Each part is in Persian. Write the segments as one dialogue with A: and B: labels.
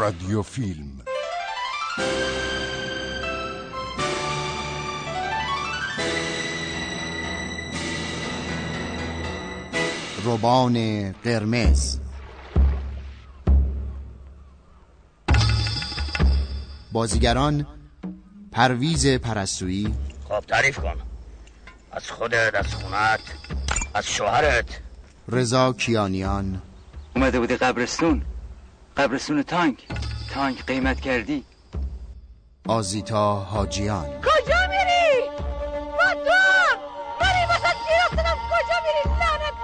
A: رادیو فیلم
B: روبان قرمز. بازیگران پرویز پرستویی.
C: خب تعریف کن. از خودت از خونت از شوهرت.
B: رضا کیانیان.
D: اومده بودی قبرستون؟ قبرستون تانک. تانک قیمت کردی.
B: آزیتا حاجیان.
E: کجا میری؟ با تو من واسه گیر افتادم کجا میری؟ لعنت.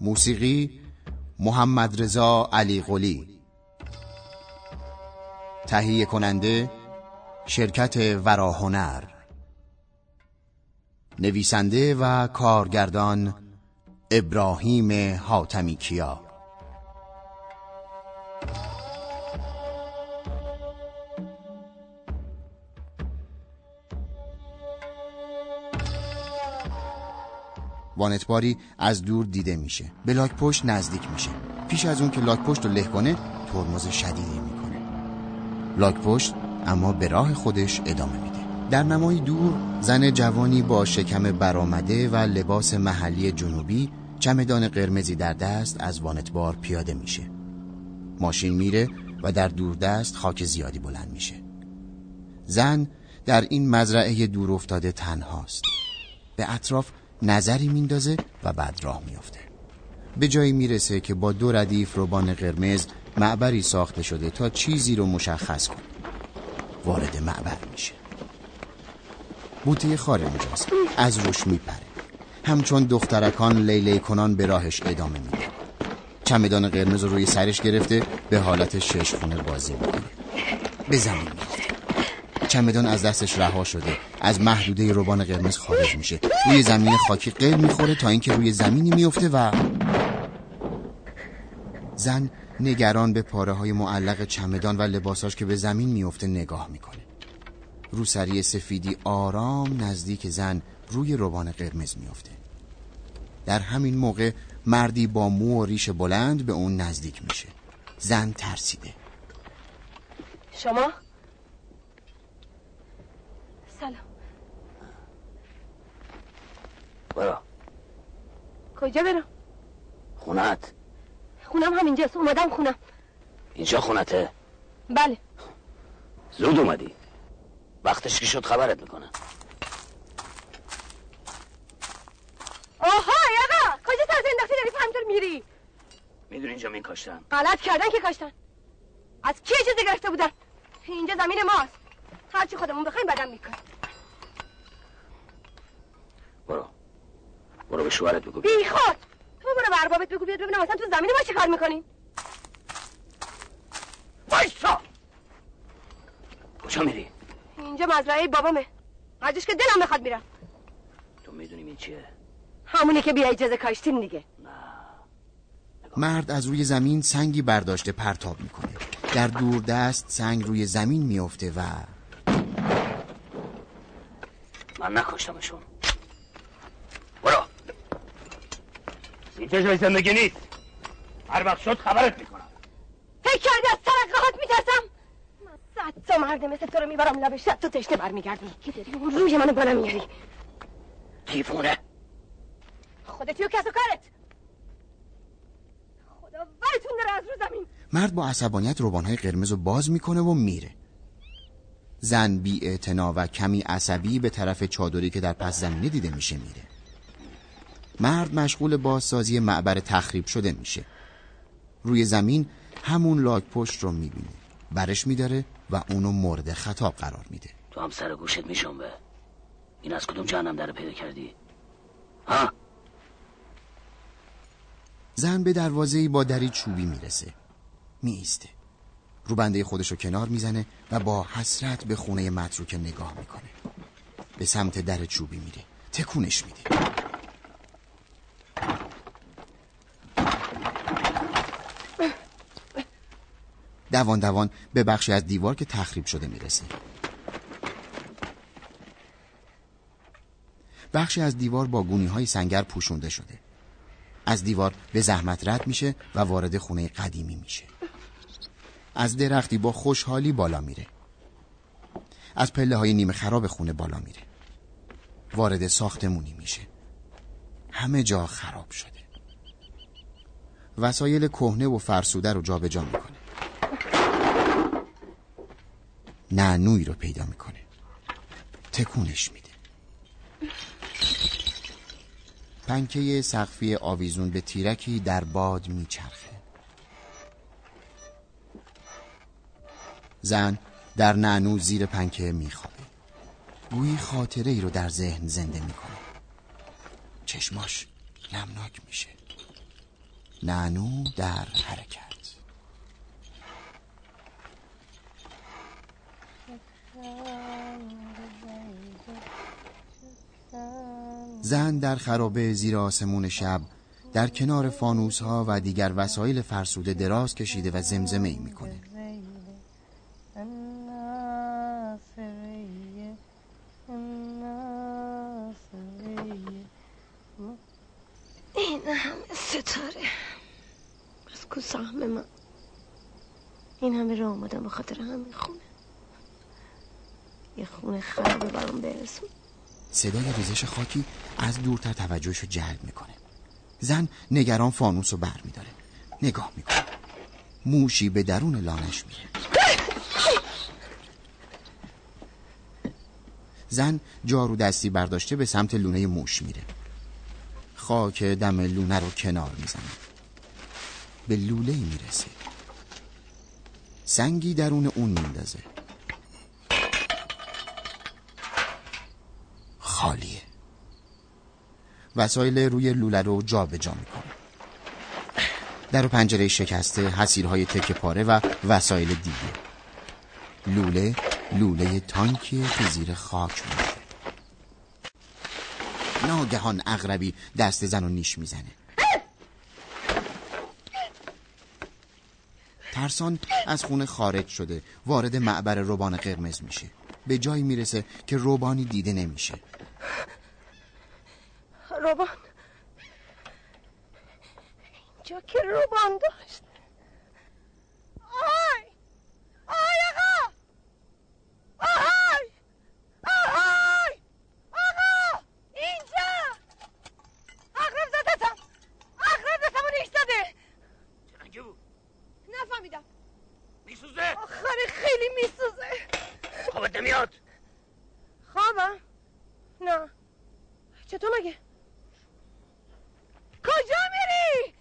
B: موسیقی محمد رضا علی قلی. تهیه کننده شرکت وراهنر. نویسنده و کارگردان ابراهیم حاتمی کیا. وانتباری از دور دیده میشه. به لاک پشت نزدیک میشه. پیش از اون که لاک پشت رو له کنه ترمز شدیدی می‌کنه. لاک پشت اما به راه خودش ادامه میده. در نمای دور زن جوانی با شکم برآمده و لباس محلی جنوبی چمدان قرمزی در دست از وانتبار پیاده میشه. ماشین میره و در دوردست خاک زیادی بلند میشه. زن در این مزرعه دور افتاده تنهاست. به اطراف نظری میندازه و بعد راه میافته. به جایی می‌رسه که با دو ردیف روبان قرمز معبری ساخته شده تا چیزی رو مشخص کنه. وارد معبر میشه. بوته خار اونجاست از روش میپره. همچون دخترکان لیلی کنان به راهش ادامه میده. چمدان قرمز رو روی سرش گرفته به حالت شش خونه بازی می‌کنه. به زمین میفته چمدان از دستش رها شده. از محدوده روبان قرمز خارج میشه. روی زمین خاکی قل می‌خوره تا اینکه روی زمینی میفته و زن نگران به پاره های معلق چمدان و لباساش که به زمین میفته نگاه می‌کنه. روسری سفیدی آرام نزدیک زن روی روبان قرمز میفته در همین موقع مردی با مو و ریش بلند به اون نزدیک میشه. زن ترسیده.
E: شما؟ سلام.
C: برو.
E: کجا برم؟
C: خونت
E: خونم همینجاست. اومدم خونم.
C: اینجا خونته؟
E: بله.
C: زود اومدی. وقتش که شد خبرت می‌کنم.
E: آها آقا کجا سر انداختی داری همینطور میری
C: می‌دونی اینجا می کاشتن
E: غلط کردن که کاشتن. از کی اجازه گرفته بودن؟ اینجا زمین ماست. هرچی خودمون بخوایم بدم میکن
C: برو. برو به شوهرت بگو.
E: بی خود. تو برو به اربابت بگو بیاد ببینم اصلا تو زمین ما چی کار می‌کنین
C: وایسا! کجا میری؟
E: اینجا مزرعه بابامه. ازش که دلم بخواد میرم.
C: تو می‌دونی این چیه؟
E: همونی که بیا اجازه کاشتیم دیگه.
B: مرد از روی زمین سنگی برداشته پرتاب می‌کنه. در دور دست سنگ روی زمین میفته و
C: من نکشتمشون. برو. اینجا جای زندگی نیست. هر وقت شد خبرت می‌کنم.
E: فکر کردی از ترقهات میترسم؟ من صد تا مرد مثل تو رو می‌برم لبش صد تا تشنه برمیگردی. که داری؟ اون روی منو بالا میاری.
C: دیوونه
E: خودتی و کس و کارت. خدا ولتون داره از رو زمین.
B: مرد با عصبانیت روبانهای قرمز رو باز می‌کنه و میره. زن بی و کمی عصبی به طرف چادری که در پس زمینه دیده میشه میره. مرد مشغول بازسازی معبر تخریب شده میشه. روی زمین همون لاک پشت رو می‌بینه. برش میداره و اونو مورد خطاب قرار میده.
C: تو هم سر گوشت میشنبه این از کدوم جهنم در پیدا کردی؟ ها؟
B: زن به دروازه‌ای با دری چوبی می‌رسه. میایسته. رو بنده خودش رو کنار می‌زنه و با حسرت به خونه متروکه نگاه می‌کنه. به سمت در چوبی میره. تکونش میده. دوان دوان به بخشی از دیوار که تخریب شده می‌رسه. بخشی از دیوار با گونی های سنگر پوشونده شده. از دیوار به زحمت رد میشه و وارد خونه قدیمی میشه. از درختی با خوشحالی بالا میره. از پله های نیمه خراب خونه بالا میره. وارد ساختمونی میشه. همه جا خراب شده. وسایل کهنه و فرسوده رو جابجا می‌کنه. نوعی رو پیدا می‌کنه. تکونش میده. پنکه سقفی آویزون به تیرکی در باد میچرخه. زن در نعنو زیر پنکه میخوابه. گویی خاطره ای رو در ذهن زنده می‌کنه. چشماش نمناک میشه. نعنو در حرکت. زن در خرابه زیر آسمون شب در کنار فانوس ها و دیگر وسایل فرسوده دراز کشیده و زمزمه ای می‌کنه.
E: این همه ستاره از کو سهم من این همه راه آمدم به خاطر همین خونه. یه خونه خرابه برام برسون.
B: صدای ریزش خاکی از دورتر توجهشو جلب می‌کنه. زن نگران فانوس رو بر میداره نگاه می‌کنه. موشی به درون لانش میره. زن جارو دستی برداشته به سمت لونه موش میره. خاک دم لونه رو کنار می‌زنه. به لوله می‌رسه. سنگی درون اون میندازه. خالیه. وسایل روی لوله رو جا به جا می‌کنه. در و پنجره شکسته حسیرهای تک پاره و وسایل دیگه. لوله لوله تانکی که زیر خاک مونده ناگهان اغربی دست زن و نیش می‌زنه. ترسان از خونه خارج شده وارد معبر روبان قرمز میشه. به جایی می‌رسه که روبانی دیده نمیشه.
E: روبان. اینجا که روبان داشت. آی! آی آقا! آی آی آقا! اینجا! اقرب زدتم اقرب زدتم و نیش زده
C: چرنگی بود؟
E: نفهمیدم.
C: میسوزه؟
E: آخری خیلی میسوزه.
C: خوابت نمیاد؟
E: خوابم. نه. چطور مگه؟ کجا میری؟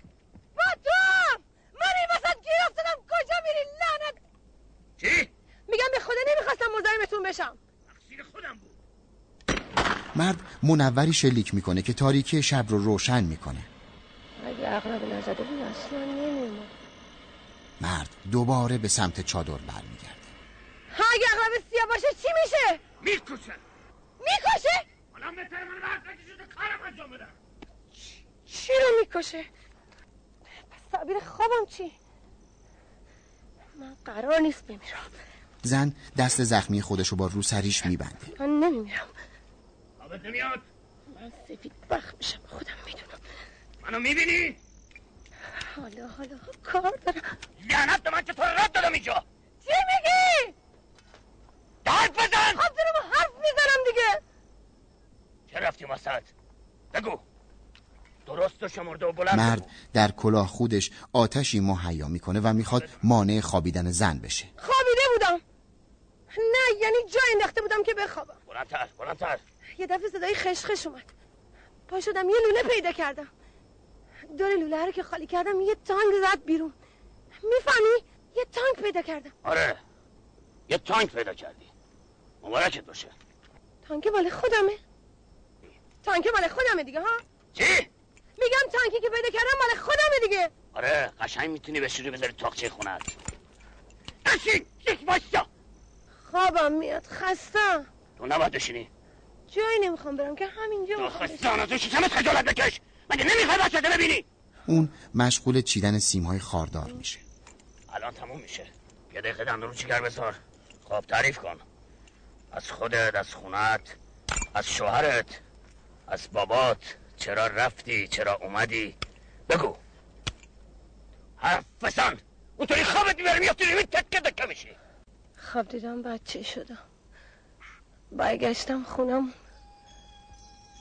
E: با تو هم من این وسط گیر افتادم. کجا میری؟ لعنت!
C: چی؟
E: میگم به خدا نمی‌خواستم مزاحمتون بشم.
C: تقصیر خودم بود.
B: مرد منوری شلیک می‌کنه که تاریکی شب رو روشن می‌کنه.
E: اگه اقرب نزده بود اصلا نمیومد
B: مرد دوباره به سمت چادر برمیگرده.
E: اگه اقرب سیاه باشه چی میشه؟
C: می‌کشه
E: می‌کشه؟
C: حالا بهتر من وقت نکشیده کارم انجام بدم.
E: چی رو می‌کشه؟ پس تعبیر خوابم چی؟ من قرار نیست بمیرم.
B: زن دست زخمی خودشو با روسریش میبنده.
E: من نمیمیرم.
C: خوابت نمیاد.
E: من سفید بخ میشم خودم می‌دونم.
C: منو می‌بینی؟
E: حالا حالا کار دارم.
C: لعنت به من که تو رو رد دادم اینجا؟
E: چی میگی؟
C: حرف بزن!
E: خب دارم حرف می‌زنم دیگه.
C: چه رفتی وسط بگو. درست و شمرده و بلند
B: مرد. در کلاه خودش آتشی مهیا می‌کنه و می‌خواد مانع خوابیدن زن بشه.
E: خوابیده بودم. نه یعنی جا انداخته بودم که بخوابم.
C: بلندتر بلندتر.
E: یه دفعه صدای خشخش اومد. پا شدم یه لوله پیدا کردم. دور لوله رو که خالی کردم یه تانک زد بیرون. می‌فهمی؟ یه تانک پیدا کردم.
C: آره. یه تانک پیدا کردی. مبارکت باشه.
E: تانک مال خودمه. تانک مال خودمه دیگه ها؟
C: چی؟
E: میگم تانکی که پیدا کردم مال خودمه دیگه.
C: آره قشنگ می‌تونی بشوری بذاری تاقچه خونت. نشین یک باشا
E: خوابم میاد خستم.
C: تو نباید بشینی.
E: جایی نمی‌خوام برم که همینجا
C: تو خسته آناتو شکمت خجالت بکش. مگه نمی‌خوای بچه ببینی؟
B: اون مشغول چیدن سیمهای خاردار میشه.
C: الان تموم میشه. یه دقیقه دندون رو چیگر بذار. خب تعریف کن. از خودت از خونت از شوهرت از بابات. چرا رفتی؟ چرا اومدی؟ بگو. حرف بزن. اونطوری خوابت می‌بره میافتی روی تکه دکه میشی.
E: خواب دیدم بچه شدم. برگشتم خونم.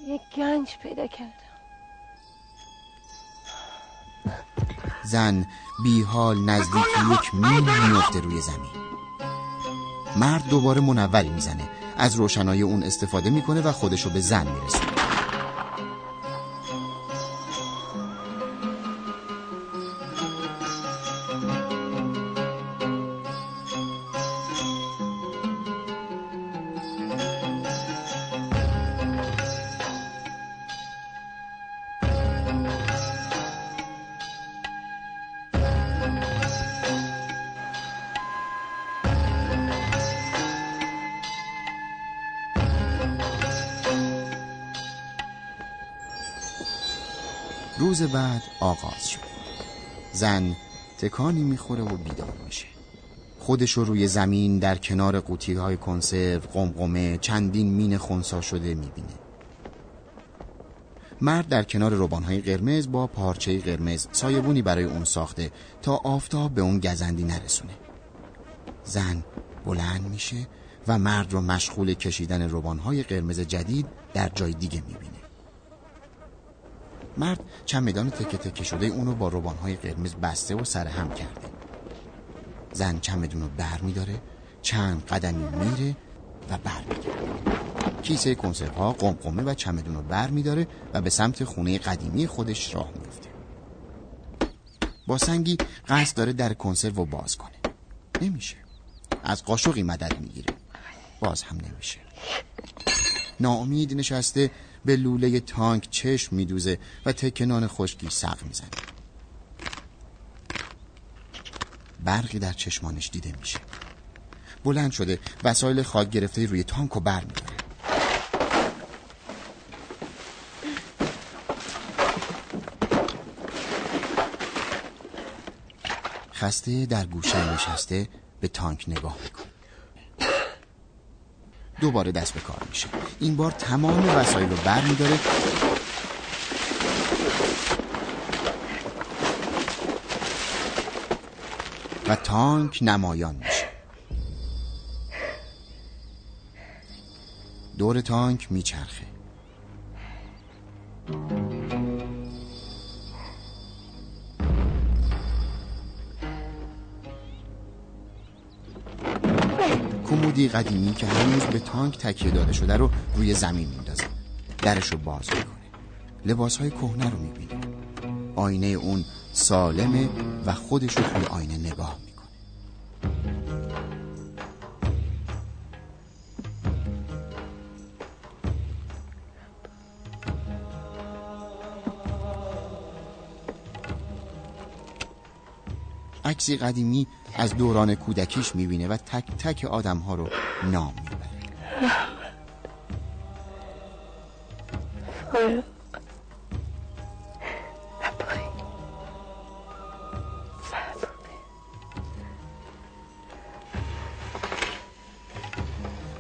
E: یک گنج پیدا کردم.
B: زن بی حال نزدیک یک میل میفته روی زمین. مرد دوباره منوری می‌زنه. از روشنایی اون استفاده می‌کنه و خودشو به زن می‌رسه روز بعد آغاز شد. زن تکانی می‌خوره و بیدار میشه. خودش رو روی زمین در کنار قوطی های کنسرو قمقمه چندین مین خونسا شده می‌بینه. مرد در کنار روبانهای قرمز با پارچه قرمز سایبونی برای اون ساخته تا آفتاب به اون گزندی نرسونه. زن بلند میشه و مرد رو مشغول کشیدن روبانهای قرمز جدید در جای دیگه می‌بینه. مرد چمدان تکه تکه شده اونو با روبانهای قرمز بسته و سرهم کرده. زن چمدون رو بر میداره چند قدمی میره و بر میگرده. کیسه کنسرو ها قمقمه و چمدون رو بر میداره و به سمت خونه قدیمی خودش راه میفته با سنگی قصد داره در کنسرو رو باز کنه. نمیشه. از قاشقی مدد می‌گیره. باز هم نمیشه. ناامید نشسته به لوله تانک چشم میدوزه و تکنان خشکی سق می‌زنه. برقی در چشمانش دیده میشه. بلند شده وسایل خاک گرفته روی تانک و بر میداره خسته در گوشه نشسته به تانک نگاه می‌کنه. دوباره دست به کار میشه. این بار تمام وسایل رو بر میداره. و تانک نمایان میشه. دور تانک میچرخه. کمودی قدیمی که هنوز به تانک تکیه داده شده رو روی زمین میندازه. درش رو باز می‌کنه. لباس های کهنه رو می‌بینه. آینه اون سالمه و خودش رو توی آینه نگاه عکسی قدیمی از دوران کودکیش می‌بینه و تک تک آدم ها رو نام می‌بره.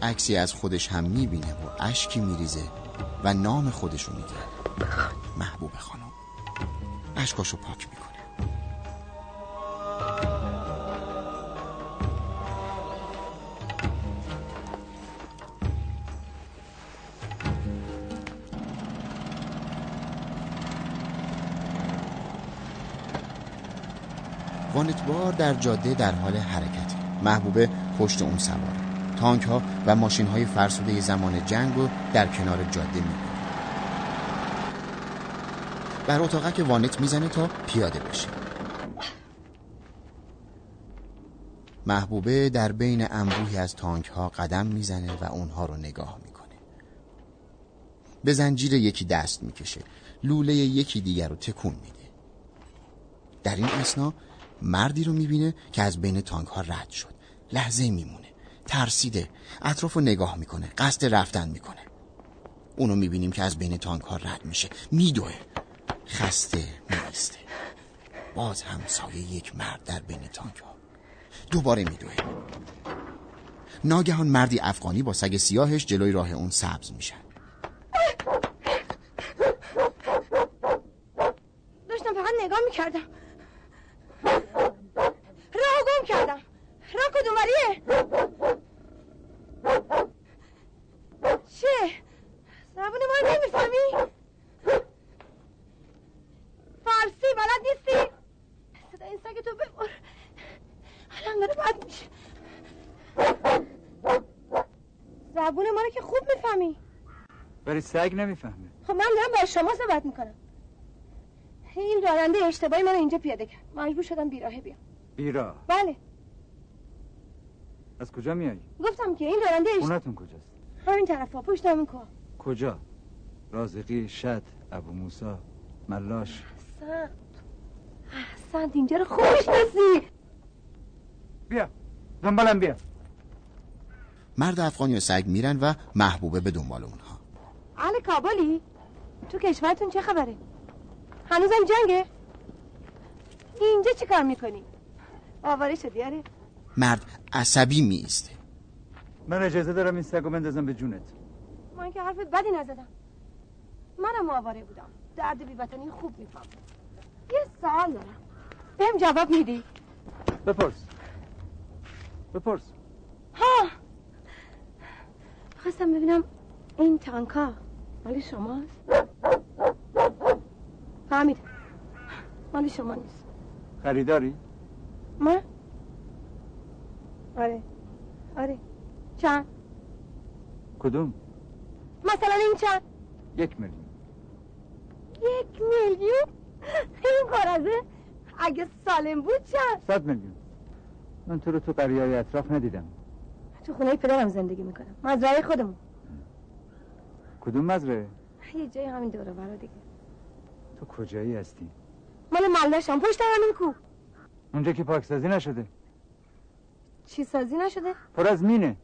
B: عکسی از خودش هم می‌بینه و اشکی میریزه و نام خودش رو میگه. محبوب خانم. اشکاشو پاک می‌کنه. وانتبار در جاده در حال حرکت. محبوبه پشت اون سواره. تانک ها و ماشین های فرسوده زمان جنگ رو در کنار جاده می بر اتاقک وانت می‌زنه تا پیاده بشه. محبوبه در بین انبوهی از تانک ها قدم می‌زنه و اونها رو نگاه می‌کنه. به زنجیر یکی دست می‌کشه. لوله یکی دیگر رو تکون میده. در این اسنا مردی رو می‌بینه که از بین تانک ها رد شد. لحظه میمونه. ترسیده. اطراف رو نگاه می‌کنه. قصد رفتن می‌کنه. اونو می‌بینیم که از بین تانک ها رد میشه. میدوه. خسته میسته باز هم سایه یک مرد در بین تانک ها دوباره میدوه. ناگهان مردی افغانی با سگ سیاهش جلوی راه اون سبز میشن
E: دختریه چه؟ زبون ما نمی‌فهمی؟ فارسی بلد نیستی؟ صدا این سگ تو ببر الان داره بد میشه زبون ما رو که خوب می‌فهمی
D: برای سگ نمی‌فهمه.
E: خب من دارم با شما صحبت می‌کنم. این راننده اشتباهی من اینجا پیاده کرد. مجبور شدم بیراهه بیام.
D: بیرا
E: بله.
D: از کجا میایی؟
E: گفتم که این راننده اش...
D: خونتون کجاست؟
E: همین طرف ها پشت همین کوه
D: کجا؟ رازقی شد ابو موسا ملاش.
E: احسنت احسنت اینجا رو خوب می‌شناسی.
D: بیا. دنبالم بیا.
B: مرد افغانی و سگ میرن و محبوبه به دنبال اونها.
E: اهل کابلی؟ تو کشورتون چه خبره؟ هنوزم جنگه؟ اینجا چی کار می‌کنی؟ آواره شدی آره
B: مرد عصبی میسته
D: من اجازه دارم این سگو بندازم به جونت.
E: من که حرف بدی نزدم. منم آواره بودم. درد بیوطنی خوب میفهم یه سوال دارم. بهم جواب میدی؟
D: بپرس. بپرس.
E: ها! خواستم ببینم این تانکا مال شماست فهمید. مال شما نیست.
D: خریداری؟
E: من؟ آره. آره. چند؟
D: کدوم؟
E: مثلا این چند؟
D: یک میلیون.
E: یک میلیون؟ این کارازه اگه سالم بود چند؟
D: صد میلیون. من تو رو تو قریه اطراف ندیدم.
E: تو خونه پدرم زندگی می‌کنم. مزرعه خودمون.
D: کدوم مزرعه؟
E: یه جای همین دوره برا دیگه.
D: تو کجایی هستی؟
E: مال ملاشم پشت همین کو
D: اونجا که پاکسازی نشده.
E: چی سازی نشده؟
D: پر از مینه.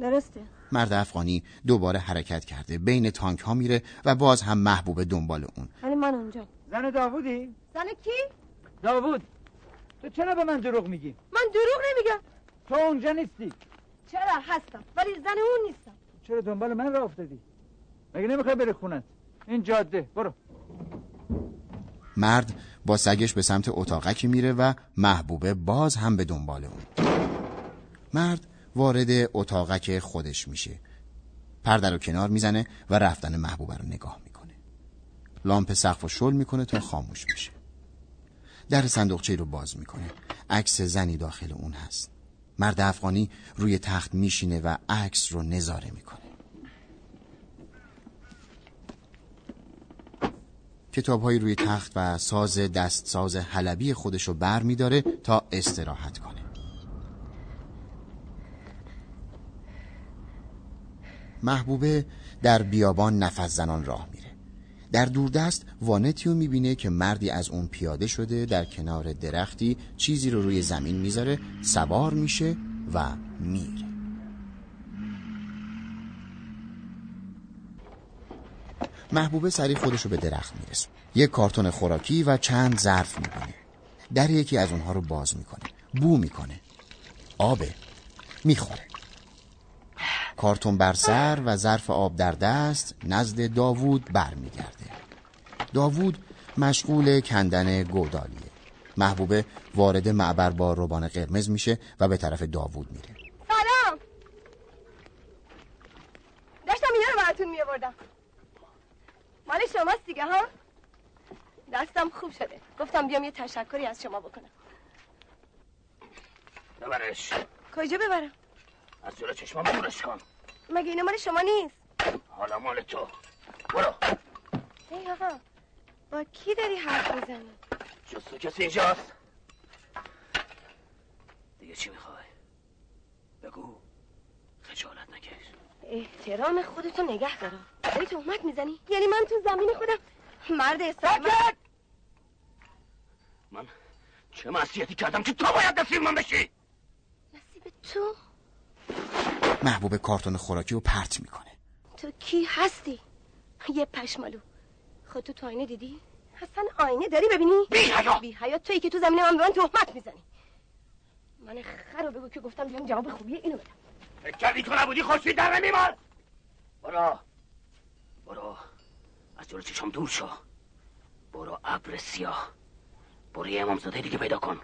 E: درسته.
B: مرد افغانی دوباره حرکت کرده بین تانک ها میره و باز هم محبوب دنبال اون.
E: ولی من اونجا.
D: زن داوودی؟
E: زن کی؟
D: داوود تو چرا به من دروغ میگی؟
E: من دروغ نمیگم.
D: تو اونجا نیستی.
E: چرا؟ هستم. ولی زن اون نیستم
D: چرا دنبال من راه افتادی؟ مگه نمی‌خوای بری خونت؟ این جاده برو.
B: مرد با سگش به سمت اتاقکی میره و محبوبه باز هم به دنبال اون. مرد وارد اتاقک خودش میشه. پرده رو کنار می‌زنه و رفتن محبوبه رو نگاه می‌کنه. لامپ سقف رو شل می‌کنه تا خاموش بشه. در صندوقچه رو باز می‌کنه. عکس زنی داخل اون هست. مرد افغانی روی تخت میشینه و عکس رو نظاره می‌کنه. کتابهایی روی تخت و ساز دست ساز حلبی خودش رو بر میداره تا استراحت کنه. محبوبه در بیابان نفس زنان راه میره در دوردست وانتیو می‌بینه که مردی از اون پیاده شده در کنار درختی چیزی رو روی زمین می‌ذاره سوار میشه و میره. محبوبه سری خودش رو به درخت می‌رسه یک کارتون خوراکی و چند ظرف می‌بینه. در یکی از اونها رو باز می‌کنه. بو می‌کنه. آبه. می‌خوره. کارتون بر سر و ظرف آب در دست نزد داوود برمیگرده. داوود مشغول کندن گودالیه. محبوبه وارد معبر با روبان قرمز میشه و به طرف داوود میره.
E: سلام! داشتم اینا رو براتون میآوردم. مال شماست دیگه ها؟ دستم خوب شده. گفتم بیام یه تشکری از شما بکنم.
C: ببرش.
E: کجا ببرم؟
C: از جلو چشمام دورش کن.
E: مگه اینا مال شما نیست؟
C: حالا مال تو. برو.
E: ای آقا با کی داری حرف می‌زنی؟
C: جز تو کسی اینجاست. دیگه چی می‌خوای؟ بگو. خجالت نکش.
E: احترام خودتو نگه دارم. داری تهمت می‌زنی؟ یعنی من تو زمین خودم مرد استعمال
C: ساکت من چه معصیتی کردم که تو باید نصیب من بشی؟
E: نصیب تو؟
B: محبوب کارتون خوراکی رو پرت می‌کنه.
E: تو کی هستی؟ یه پشمالو. خودتو تو آینه دیدی؟ اصلا آینه داری ببینی؟
C: بی حیا.
E: بی حیا. تویی که تو زمین من به من تهمت می‌زنی. من خر رو بگو که گفتم بیام جواب خوبی اینو بدم.
C: فکر کردی تو نبودی خوشی در نمیمار برو. برو. از جلو چشم دور شو. برو ابر سیاه. برو یه امامزاده دیگه پیدا کن.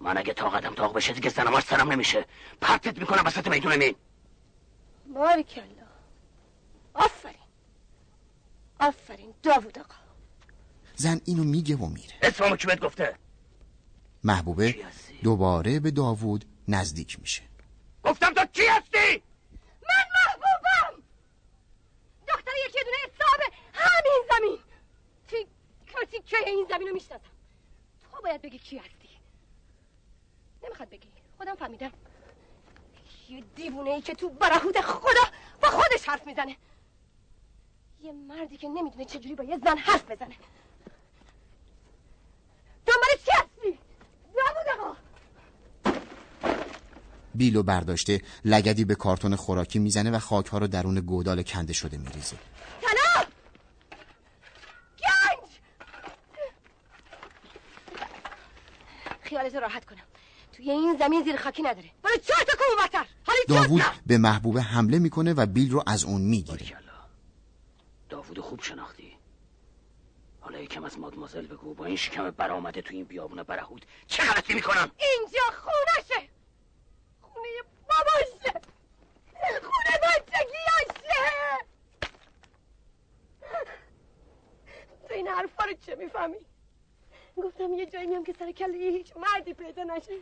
C: من اگه طاقتم تاق بشه دیگه زنماش سرم نمیشه پرتت می‌کنم وسط میدون مین
E: باریکلا آفرین آفرین داوود آقا
B: زن اینو میگه و میره
C: اسممو کی بهت گفته
B: محبوبه؟ دوباره به داوود نزدیک میشه
C: گفتم تو کی هستی
E: من محبوبم دختر یکی دونه صاحب همین زمین تی که این زمین رو می‌شناسم تو باید بگی کی هستی نمی‌خواد بگی. خودم فهمیدم. یه دیوونه ای که تو برهود خدا با خودش حرف می‌زنه. یه مردی که نمی‌دونه چجوری با یه زن حرف بزنه. دنبال چی هستی؟ آقا
B: بیلو برداشته لگدی به کارتون خوراکی می‌زنه و خاکها رو درون گودال کنده شده میریزه.
E: طلا گنج! خیالتو راحت کنم. توی این زمین زیر خاکی نداره. برو چهار تا کوه برتر حالی
B: داوود. به محبوبه حمله می‌کنه و بیل رو از اون می‌گیره.
C: داوود خوب شناختی. حالا یکم از مادمازل بگو با این شکم برآمده تو این بیابون برهود چه غلطی می‌کنم؟
E: اینجا خونشه خونه باباشه. خونه بچگیاشه تو این حرفا رو چه می‌فهمی؟ گفتم یه جایی میام که سر کله هیچ مردی پیدا نشه.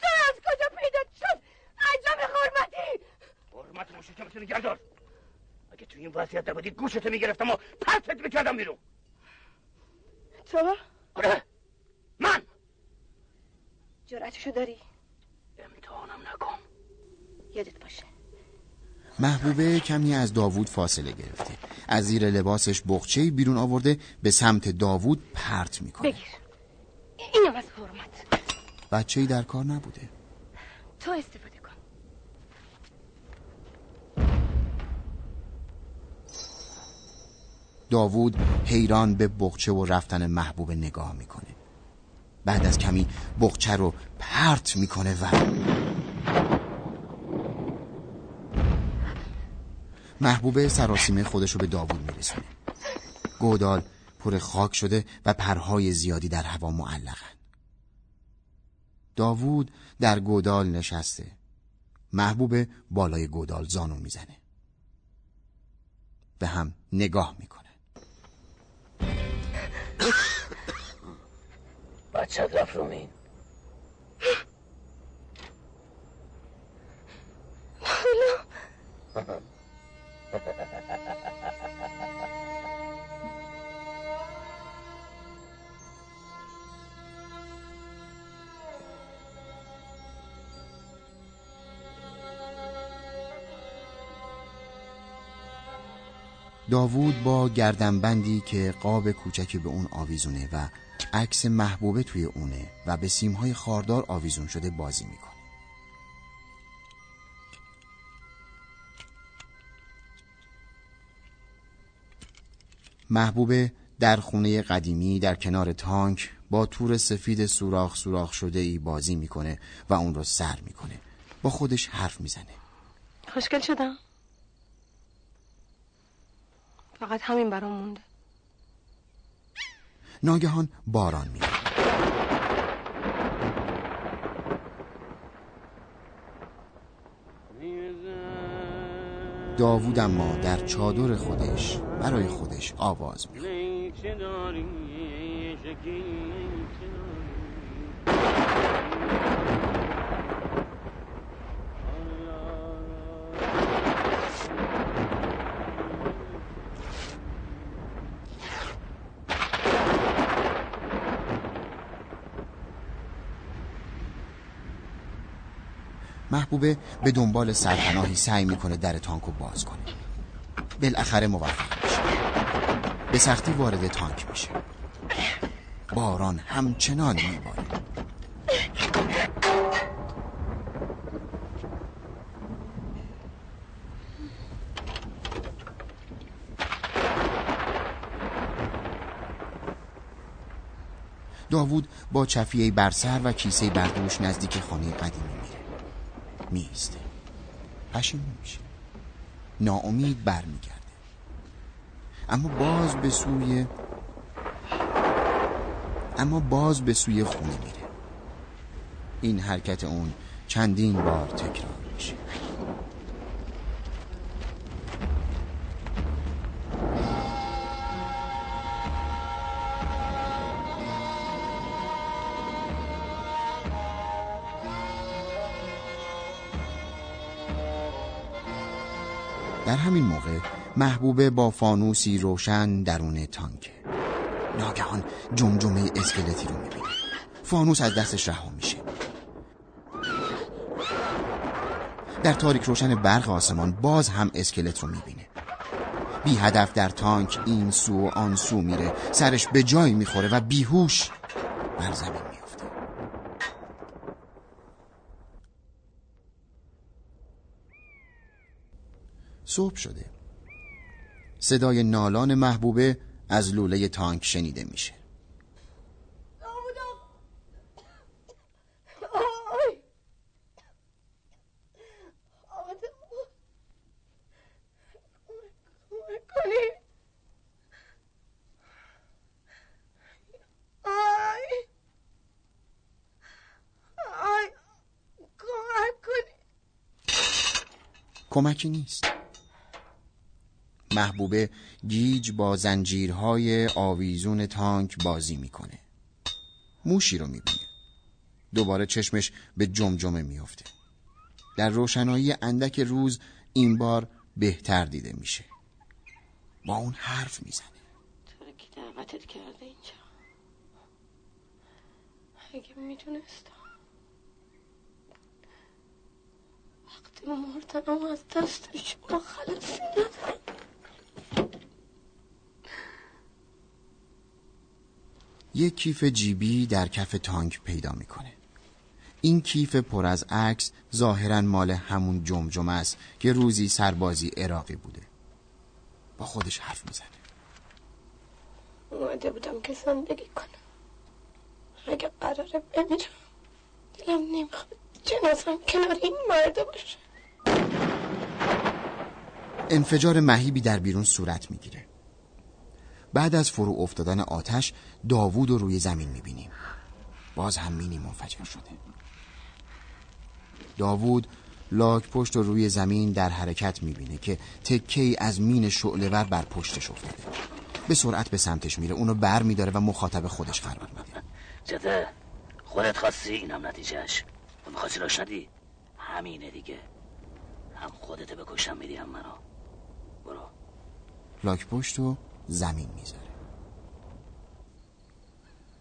E: تو از کجا پیدا شد؟ عجب حرمتی!
C: حرمت مشکمتو نگه دار. اگه تو این وضعیت نبودی گوشتو می‌گرفتم و پرتت می‌کردم بیرون.
E: تو؟
C: آره. من!
E: جرأتشو داری؟
C: امتحانم نکن.
E: یادت باشه.
B: محبوبه کمی از داوود فاصله گرفته. از زیر لباسش بخچه بیرون آورده به سمت داوود پرت می‌کنه.
E: بگیر. از حرمت.
B: بچه در کار نبوده.
E: تو استفاده کن.
B: داوود حیران به بخچه و رفتن محبوبه نگاه می‌کنه. بعد از کمی بخچه رو پرت می‌کنه و محبوبه سراسیمه خودش رو به داوود میرسونه. گودال پر خاک شده و پرهای زیادی در هوا معلقن داوود در گودال نشسته. محبوبه بالای گودال زانو می‌زنه. به هم نگاه می‌کنه.
C: بچت رفت رومین
B: داوود با گردنبندی که قاب کوچکی به اون آویزونه و عکس محبوبه توی اونه و به سیمهای خاردار آویزون شده بازی می‌کنه. محبوبه در خونه قدیمی در کنار تانک با تور سفید سوراخ سوراخ شده ای بازی می‌کنه و اون رو سر می‌کنه. با خودش حرف می‌زنه.
E: خوشگل شدم؟ فقط همین برام مونده.
B: ناگهان باران میاد. داوود اما در چادر خودش برای خودش آواز می‌خواد محبوبه به دنبال سرپناهی سعی می‌کنه در تانک رو باز کنه. بالاخره موفق میشه. به سختی وارد تانک میشه. باران همچنان میباره داوود با چفیه بر سر و کیسه بر نزدیک خانه قدیمی میسته پشیمون میشه ناامید برمیگرده اما باز به سوی اما باز به سوی خونه میره این حرکت اون چندین بار تکرار همین موقع محبوبه با فانوسی روشن درون تانکه ناگهان جمجمه اسکلتی رو می‌بینه. فانوس از دستش رها میشه. در تاریک روشن برق آسمان باز هم اسکلت رو می‌بینه. بی هدف در تانک این سو و آن سو میره. سرش به جایی می‌خوره و بیهوش بر زمین میفته صبح شده صدای نالان محبوبه از لوله تانک شنیده میشه کمکی نیست محبوبه گیج با زنجیرهای آویزون تانک بازی می‌کنه. موشی رو می‌بینه. دوباره چشمش به جمجمه میافته. در روشنایی اندک روز این بار بهتر دیده میشه. با اون حرف می‌زنه.
E: تو کی دعوتت کرده اینجا؟ اگه می‌دونستم وقتی مردنم از دست شما خلاصی ندارم
B: یک کیف جیبی در کف تانک پیدا می‌کنه. این کیف پر از عکس ظاهرا مال همون جمجمه است که روزی سربازی عراقی بوده. با خودش حرف می‌زنه.
E: اومده بودم که زندگی کنم. اگه قراره بمیرم دلم نمی‌خواد جنازم کنار این مرده باشه.
B: انفجار مهیبی در بیرون صورت می‌گیره. بعد از فرو افتادن آتش داوود رو روی زمین می‌بینیم. باز هم مینی منفجر شده. داوود لاک پشت رو روی زمین در حرکت می‌بینه که تکه ای از مین شعلور بر پشتش افتاده. به سرعت به سمتش میره اونو بر میداره و مخاطب خودش قرار میده.
C: چته خودت خواستی اینم نتیجهش می‌خواستی راش ندی همینه دیگه. هم خودت بکشم میدی هم منو. برو.
B: لاک پشت رو زمین می‌ذاره.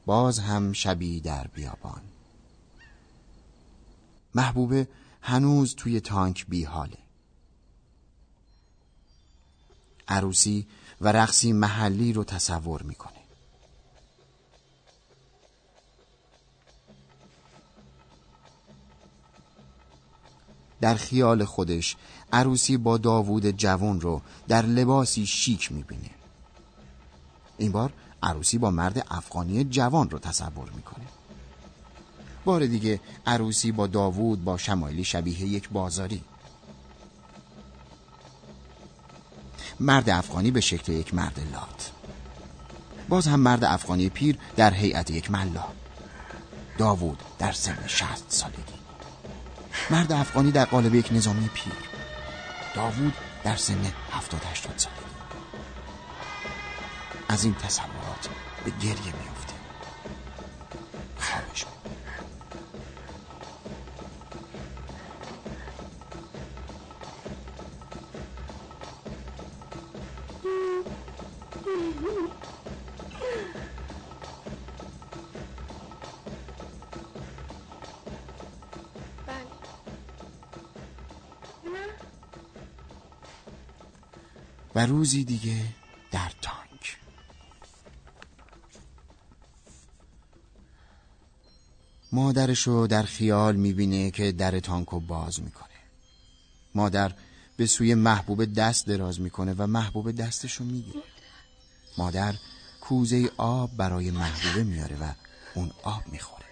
B: باز هم شبی در بیابان. محبوبه هنوز توی تانک بی حاله عروسی و رقصی محلی رو تصور می‌کنه. در خیال خودش عروسی با داوود جوان رو در لباسی شیک می‌بینه. این بار عروسی با مرد افغانی جوان رو تصور می‌کنه. بار دیگه عروسی با داوود با شمایلی شبیه یک بازاری. مرد افغانی به شکل یک مرد لات. باز هم مرد افغانی پیر در هیئت یک ملا. داوود در سن شست سالگی. مرد افغانی در قالب یک نظامی پیر. داوود در سن هفتاد هشتاد سالگی. از این تصورات به گریه میفته خوابش و روزی دیگه در تانک مادرشو در خیال می‌بینه که در تانکو باز می‌کنه. مادر به سوی محبوب دست دراز می‌کنه و محبوب دستشو می‌گیره. مادر کوزه آب برای محبوبه میاره و اون آب می‌خوره.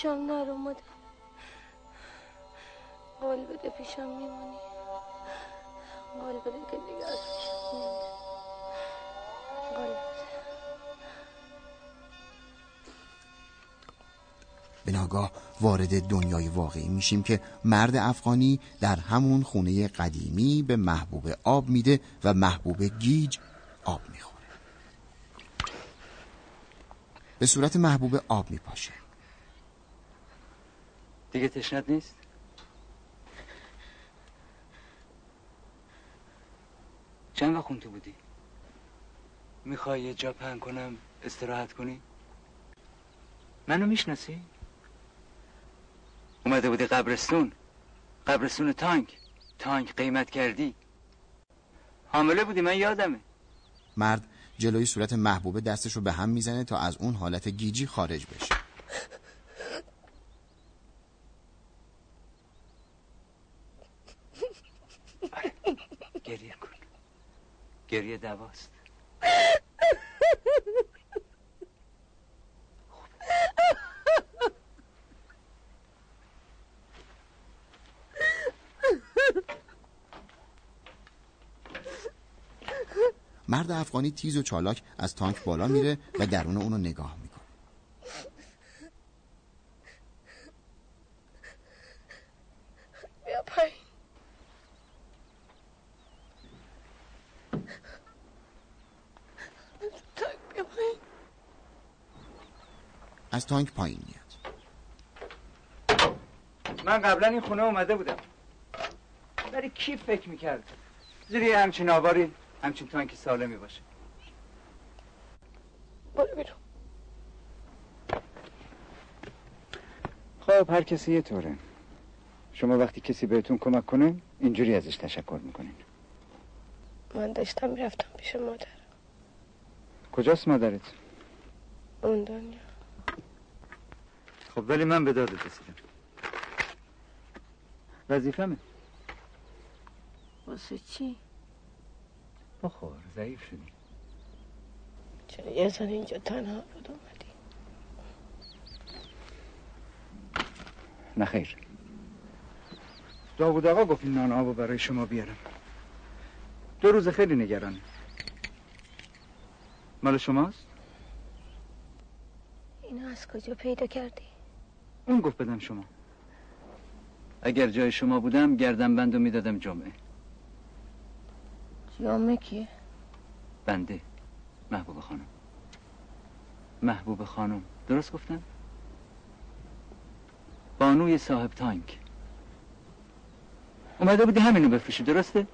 E: پیشم نر اومده. قول بده پیشم میمونی. قول بده که دیگه از پیشم قول
B: به ناگاه وارد دنیای واقعی میشیم که مرد افغانی در همون خونه قدیمی به محبوب آب میده و محبوب گیج آب می‌خوره. به صورت محبوب آب میپاشه.
D: دیگه تشنت نیست؟ چند وقت تو بودی؟ می‌خوای یه جا پهن کنم استراحت کنی؟ منو می‌شناسی؟ اومده بودی قبرستون. قبرستون تانک. تانک قیمت کردی. حامله بودی من یادمه.
B: مرد جلوی صورت محبوبه دستش رو به هم می‌زنه تا از اون حالت گیجی خارج بشه
D: گریه کن گریه دواست.
B: مرد افغانی تیز و چالاک از تانک بالا میره و درون اونو نگاه می‌کنه
E: بیا پایین تاک بیا پایین
B: از تانک پایین میاد.
D: من قبلا این خونه اومده بودم. برای کی فکر می‌کرد؟ زیر یه همچین آواری همچین تانکی سالمی باشه.
E: برو بیرون.
D: خب هر کسی یه طوره. شما وقتی کسی بهتون کمک کنه اینجوری ازش تشکر می‌کنین.
E: من داشتم می‌رفتم پیش مادر.
D: کجاست مادرت؟
E: اون دنیا.
D: خب ولی من به دادت رسیدم. وظیفمه.
E: واسه چی؟
D: بخور ضعیف شدی.
E: چرا یه زن اینجا تنها بود اومدی؟
D: نه خیر. داوود آقا گفت این نان آبو برای شما بیارم. دو روز خیلی نگرانه مال شماست؟
E: اینو از کجا پیدا کردی؟
D: اون گفت بدم شما. اگر جای شما بودم گردم بندو می‌دادم جمعه.
E: جامعه کیه؟
D: بنده. محبوب خانم. محبوب خانم. درست گفتم؟ بانوی صاحب تانک. اومده بودی همینو بفروشی درسته؟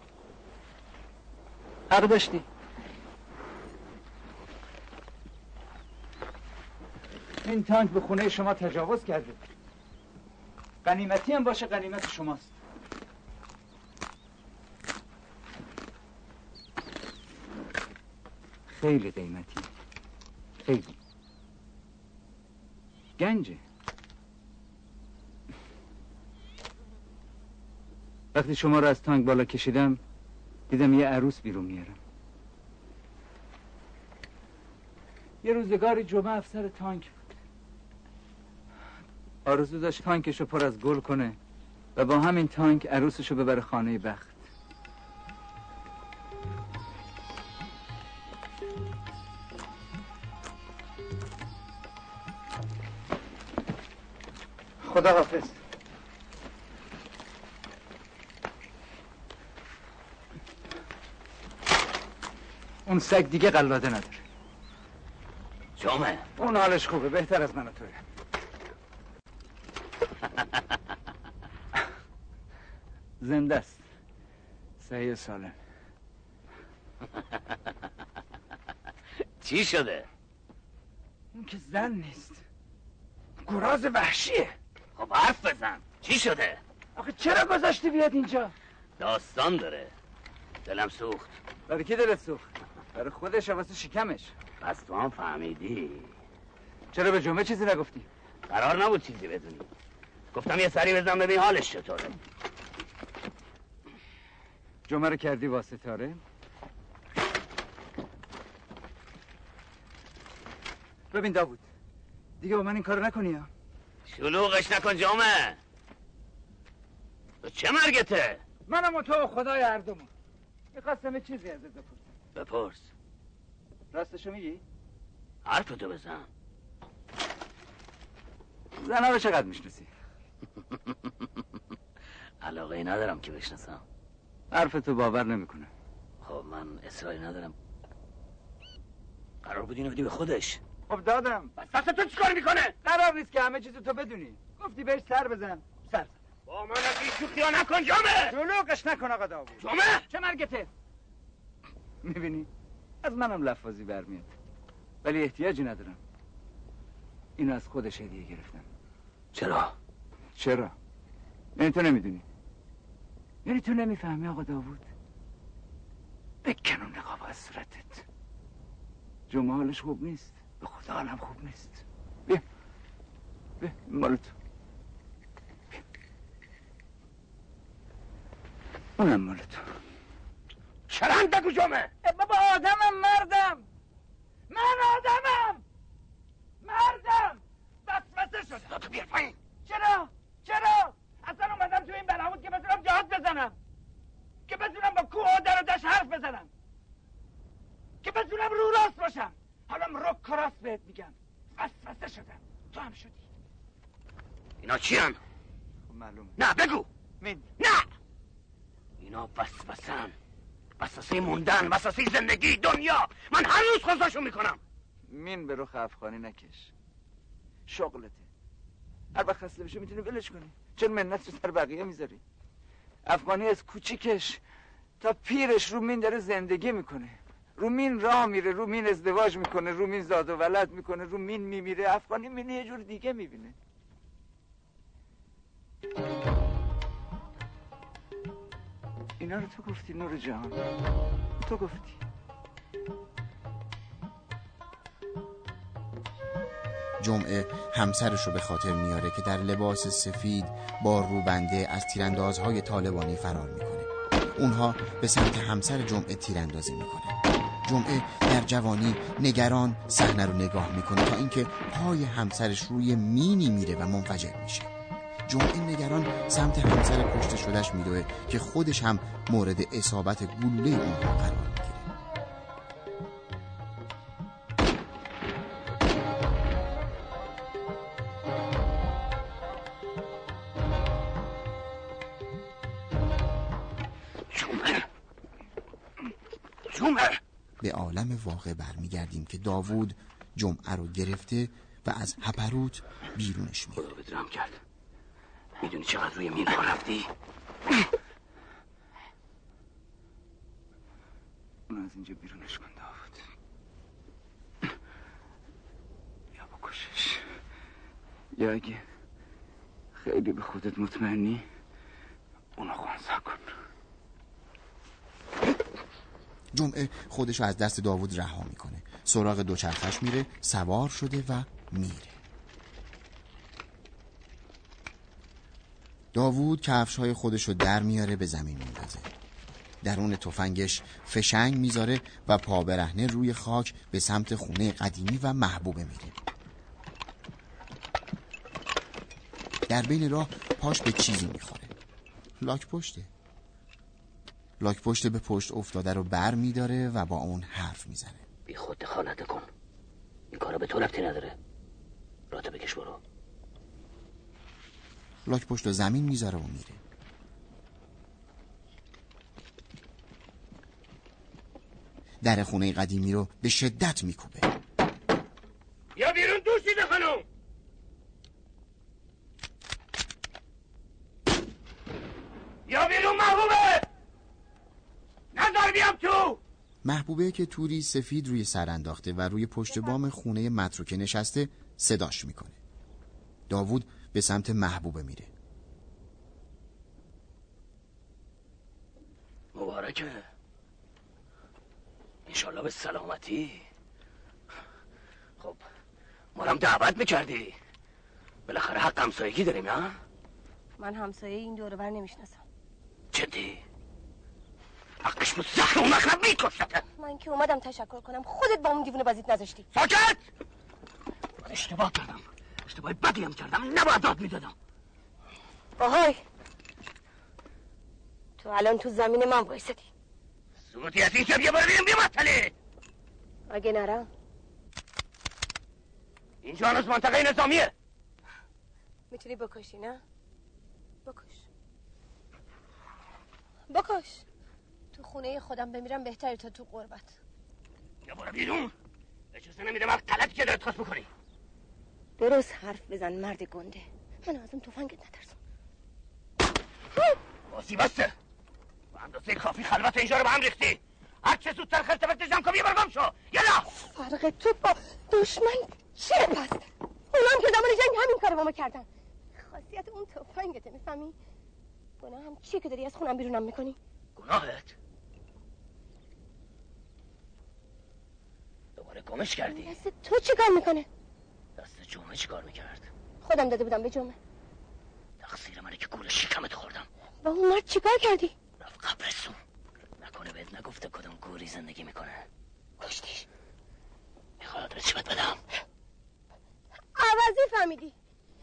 D: حق داشتی؟ این تانک به خونه شما تجاوز کرده. غنیمتی هم باشه غنیمت شماست. خیلی قیمتی. خیلی. گنجه. وقتی شما رو از تانک بالا کشیدم دیدم یه عروس بیرون میارم یه روزگاری جمعه افسر تانک آرزو داشت تانکش رو پر از گل کنه و با همین تانک عروسش رو ببره خانه بخت. خدا حافظ اون سگ دیگه قلاده نداره.
C: جامعه.
D: اون حالش خوبه بهتر از من و توه. زنده است. صحیح سالم.
C: چی شده؟
D: اون که زن نیست. گراز وحشیه.
C: خب حرف بزن. چی شده؟
D: آخه چرا گذاشتی بیاد اینجا؟
C: داستان داره. دلم سوخت.
D: برای کی دلت سوخت؟ برای خودش واسه شکمش.
C: پس تو هم فهمیدی.
D: چرا به جمعه چیزی نگفتی؟
C: قرار نبود چیزی بدونی. گفتم یه سری بزن ببین حالش چطوره.
D: جمعه رو کردی واسه تاره ببین داوود دیگه با من این کارو نکنی ها.
C: شلوغش نکن جامعه. تو چه مرگته؟
D: منم و تو و خدای هر دومون. می‌خواستم چیزی ازت بپرسم.
C: بپرس.
D: راستشو میگی؟
C: حرفتو بزن.
D: زنها رو چقدر می‌شناسی؟
C: علاقه ای ندارم که بشناسم.
D: حرفتو باور نمی‌کنه
C: خب من اصراری ندارم. قرار بود اینو بدی به خودش.
D: خب دادم.
C: بس دست تو چیکار می‌کنه؟
D: قرار نیست که همه چیزو تو بدونی. گفتی بهش سر بزن. سر. زن
C: با من از این شوخیا نکن جامعه!
D: شلوغش نکن آقا داوود.
C: جامعه!
D: چه مرگته می‌بینی؟ از منم لفاظی برمیاد. ولی احتیاجی ندارم. اینو از خودش هدیه گرفتم.
C: چرا؟
D: چرا؟ یعنی تو نمی‌دونی. یعنی تو نمی‌فهمی آقا داوود. بکن اون نقاب از صورتت. جمعه حالش خوب نیست. به خدا حالم خوب نیست. بیا. بیا مال تو. بیا. اونم مال تو.
C: چرند بگو جامعه
D: بابا آدمم مردم. من آدمم. مردم. وسوسه شدم
C: تو بیار پایین.
D: چرا؟ چرا؟ اصلا اومدم تو این بلعمود که بتونم جهاد بزنم. که بتونم با کوه و در و دشت حرف بزنم. که بتونم رو راست باشم. حالا رک و راست بهت میگم. وسوسه شدم. تو هم شدی.
C: اینا چی هن؟
D: خب معلومه.
C: نه بگو.
D: من
C: نه. اینا وسوسن وسوسه موندن وسوسه زندگی دنیا. من هر روز خوزاشو می‌کنم.
D: مین به رخ افغانی نکش. شغلته. هر وقت خسته بشه می‌تونی ولش کنی. چون منت رو سر بقیه می‌ذاری. افغانی از کوچیکش تا پیرش رو مین داره زندگی می‌کنه. رو مین راه میره رو مین ازدواج می‌کنه رو مین زاد و ولد می‌کنه رو مین میمیره. افغانی مین یه جور دیگه می‌بینه. اینا رو تو گفتی نور جهان. تو گفتی.
B: جمعه همسرش رو به خاطر میاره که در لباس سفید با روبنده از تیراندازهای طالبانی فرار می‌کنه. اونها به سمت همسر جمعه تیراندازی می‌کنه جمعه در جوانی نگران صحنه رو نگاه می‌کنه تا اینکه پای همسرش روی مینی میره و منفجر میشه. جمعه نگران سمت همسر کشته شدهش میدوه که خودش هم مورد اصابت گلوله اونها قرار واقع برمیگردیم که داوود جمعه رو گرفته و از هپروت بیرونش
C: خدا بدرم کرد. می‌دونی چقدر روی مین راه رفتی؟
D: اون از اینجا بیرونش کن داود یا بکشش. یا اگه خیلی به خودت مطمئنی اونو خونسا کن
B: جمعه خودش از دست داوود رها می‌کنه. سراغ دوچرخش میره سوار شده و میره. داوود کفش های خودش رو در میاره به زمین میندازه. درون تفنگش فشنگ می‌ذاره و پا برهنه روی خاک به سمت خونه قدیمی و محبوبه میره در بین راه پاش به چیزی می‌خوره. لاک پشته. لاک پشت به پشت افتاده رو بر میداره و با اون حرف می‌زنه.
C: بی خود دخالت کن. این کارا به تو ربطی نداره. راتو بکش برو.
B: لاک پشت رو زمین می‌ذاره و میره. در خونه قدیمی رو به شدت میکوبه.
C: یا بیرون دوشیده خانم! یا بیرون محبوبه! نظر بیام تو!
B: محبوبه که توری سفید روی سر انداخته و روی پشت بام خونه متروکه نشسته صداش می‌کنه. داوود به سمت محبوبه میره.
C: مبارکه. انشالله به سلامتی. خب ما رو هم دعوت می‌کردی. بالاخره حق همسایگی داریم ها؟
E: من همسایه این دور بر نمی‌شناسم.
C: جدی؟ حقش زهر اون مخنب میکشته.
E: من که اومدم تشکر کنم. خودت با اون دیوونه بازیت نذاشتی.
C: ساکت! من اشتباه کردم. اشتباه بدی هم کردم. نباید داد می‌دادم.
E: آهای تو الان تو زمین من وایسدی
C: سوتی از اینجا بیا بیرون بیا مطلی
E: اگه نرم.
C: اینجا هنوز منطقه نظامیه.
E: می‌تونی بکشی نه؟ بکش. بکش. تو خونه خودم بمیرم بهتری تا تو قربت
C: یا برو بیرون. اجازه نمیدم هر غلطی که دارت خواست بکنی
E: درست حرف بزن مرد گنده. من از اون تفنگت نترسم
C: باسی بسته. با اندازه کافی خلوت اینجا رو به هم ریختی. هر چه زودتر خلطفت جمع کن بیا برگم شو. یلا
E: فرق تو با دشمن چیه پس؟ اونم که زمان جنگ همین کارو با ما کردن. خاصیت اون تفنگته می‌فهمی؟ گناه هم چیه که داری از خونم بیرونم می‌کنی؟
C: گناهت. دوباره گمش کردی؟
E: دست تو چی کار می‌کنه؟
C: دست جمعه چی کار می‌کرد؟
E: خودم داده بودم به جمعه.
C: تقصیر منه که گول شکمت خوردم.
E: با اون مرد چی کار کردی؟
C: رفت قبرستون. نکنه بهت نگفته کدوم گوری زندگی می‌کنه.
E: کشتیش
C: می‌خواد رشوت بدم؟
E: عوضی فهمیدی.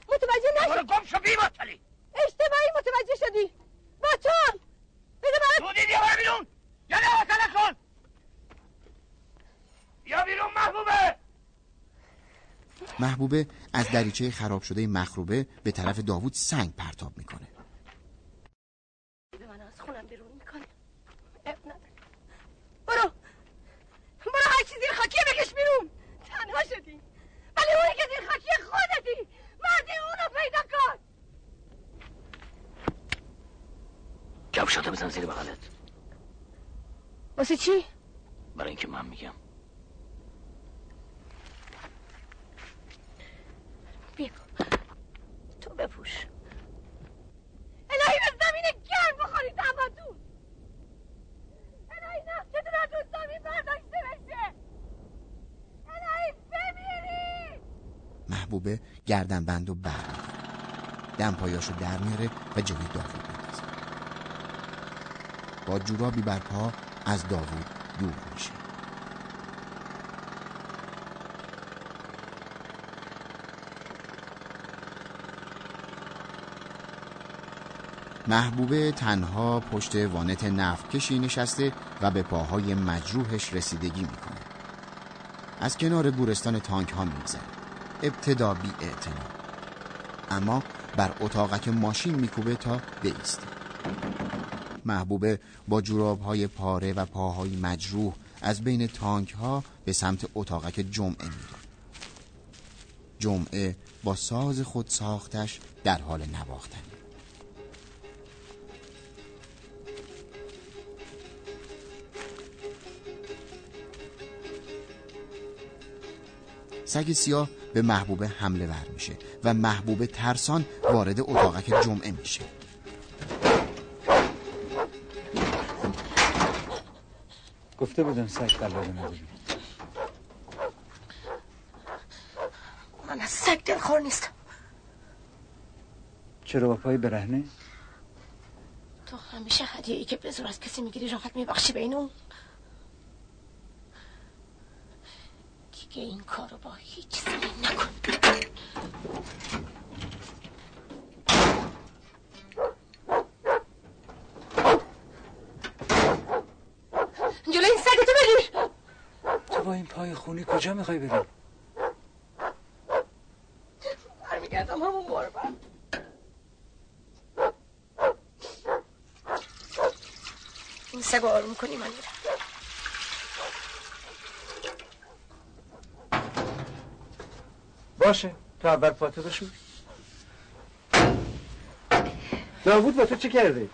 E: متوجه نشد.
C: گم شو بی مطلی
E: اشتباهی متوجه شدی. با تو بده من
C: تو دیدی بیرون یلا حوصله کن بیا بیرون محبوبه!
B: محبوبه از دریچه خراب شده مخروبه به طرف داوود سنگ پرتاب می‌کنه.
E: به من از خونم بیرون می‌کنه. برو. برو هر چیزی خاکی بکش بیرون. تنها شدی. ولی اونی که زیر خاکی خودتی. مردی اونو پیدا کن.
C: کفشاتو بزن زیر بغلت.
E: واسه چی؟
C: برای اینکه من میگم.
E: بیا. تو بپوش. الهی به زمین گرم بخوری دماتون الهی نفتتون از تو زمین برداشته بشه. الهی بمیری.
B: محبوبه گردن بند و بر دم پایاشو در میاره و جلوی داوود میندازه. با جورابی بر پا از داوود دور میشه. محبوبه تنها پشت وانت نفت کشی نشسته و به پاهای مجروحش رسیدگی می‌کنه. از کنار گورستان تانک ها میگذره. ابتدا بی اما بر اتاقک ماشین میکوبه تا بیسته محبوبه با جوراب های پاره و پاهای مجروح از بین تانک ها به سمت اتاقک جمعه میره جمعه با ساز خود ساختش در حال نواختن سگ سیاه به محبوبه حمله ور میشه و محبوبه ترسان وارد اتاقک جمعه میشه.
D: گفته بودم سگ قلاده نداریم
E: من از سگ دلخور نیستم.
D: چرا با پای برهنه؟
E: تو همیشه هدیه ای که به زور از کسی می‌گیری راحت میبخشی به اینو دیگه این کارو با هیچ زنی نکن. جلو این سگ تو بگیر.
D: تو با این پای خونی کجا می‌خوای بریم؟
E: برمیگردم همون بار بر این سگ رو آروم کنی من میرم.
D: باشه. تو اول پاتو بشو داوود با تو چه کرده؟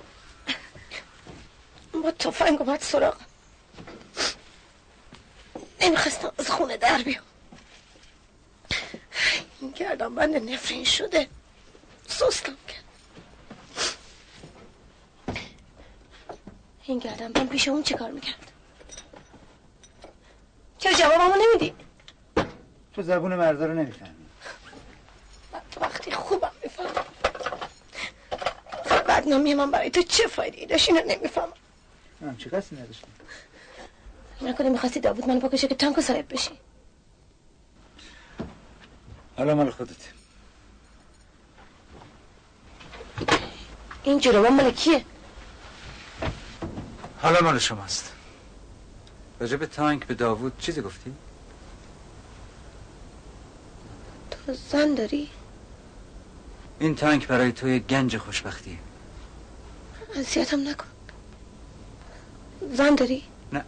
E: با تفنگ اومد سراغ. نمی‌خواستم از خونه در بیام. این گردم بند نفرین شده. سستم کرد. این گردم بند پیش اون چه کار می‌کرد؟ چرا جوابمو نمیدی؟
D: تو زبون مردا رو نمی‌فهمی.
E: وقتی خوبم می‌فهمم. بدنامی من برای تو چه فایده ای داشت اینو نمی‌فهمم.
D: من چه کسی نداشتم
E: نکنه می‌خواستی داوود منو پاکشه که تانکو صاحب بشی.
D: حالا مال خودت.
E: این جلوان مال کیه؟
D: حالا مال شماست. راجب تانک به داوود چیزی گفتی؟
E: تو زن داری؟
D: این تانک برای تو یه گنج خوشبختیه.
E: اذیتم نکن. زن داری؟
D: نه.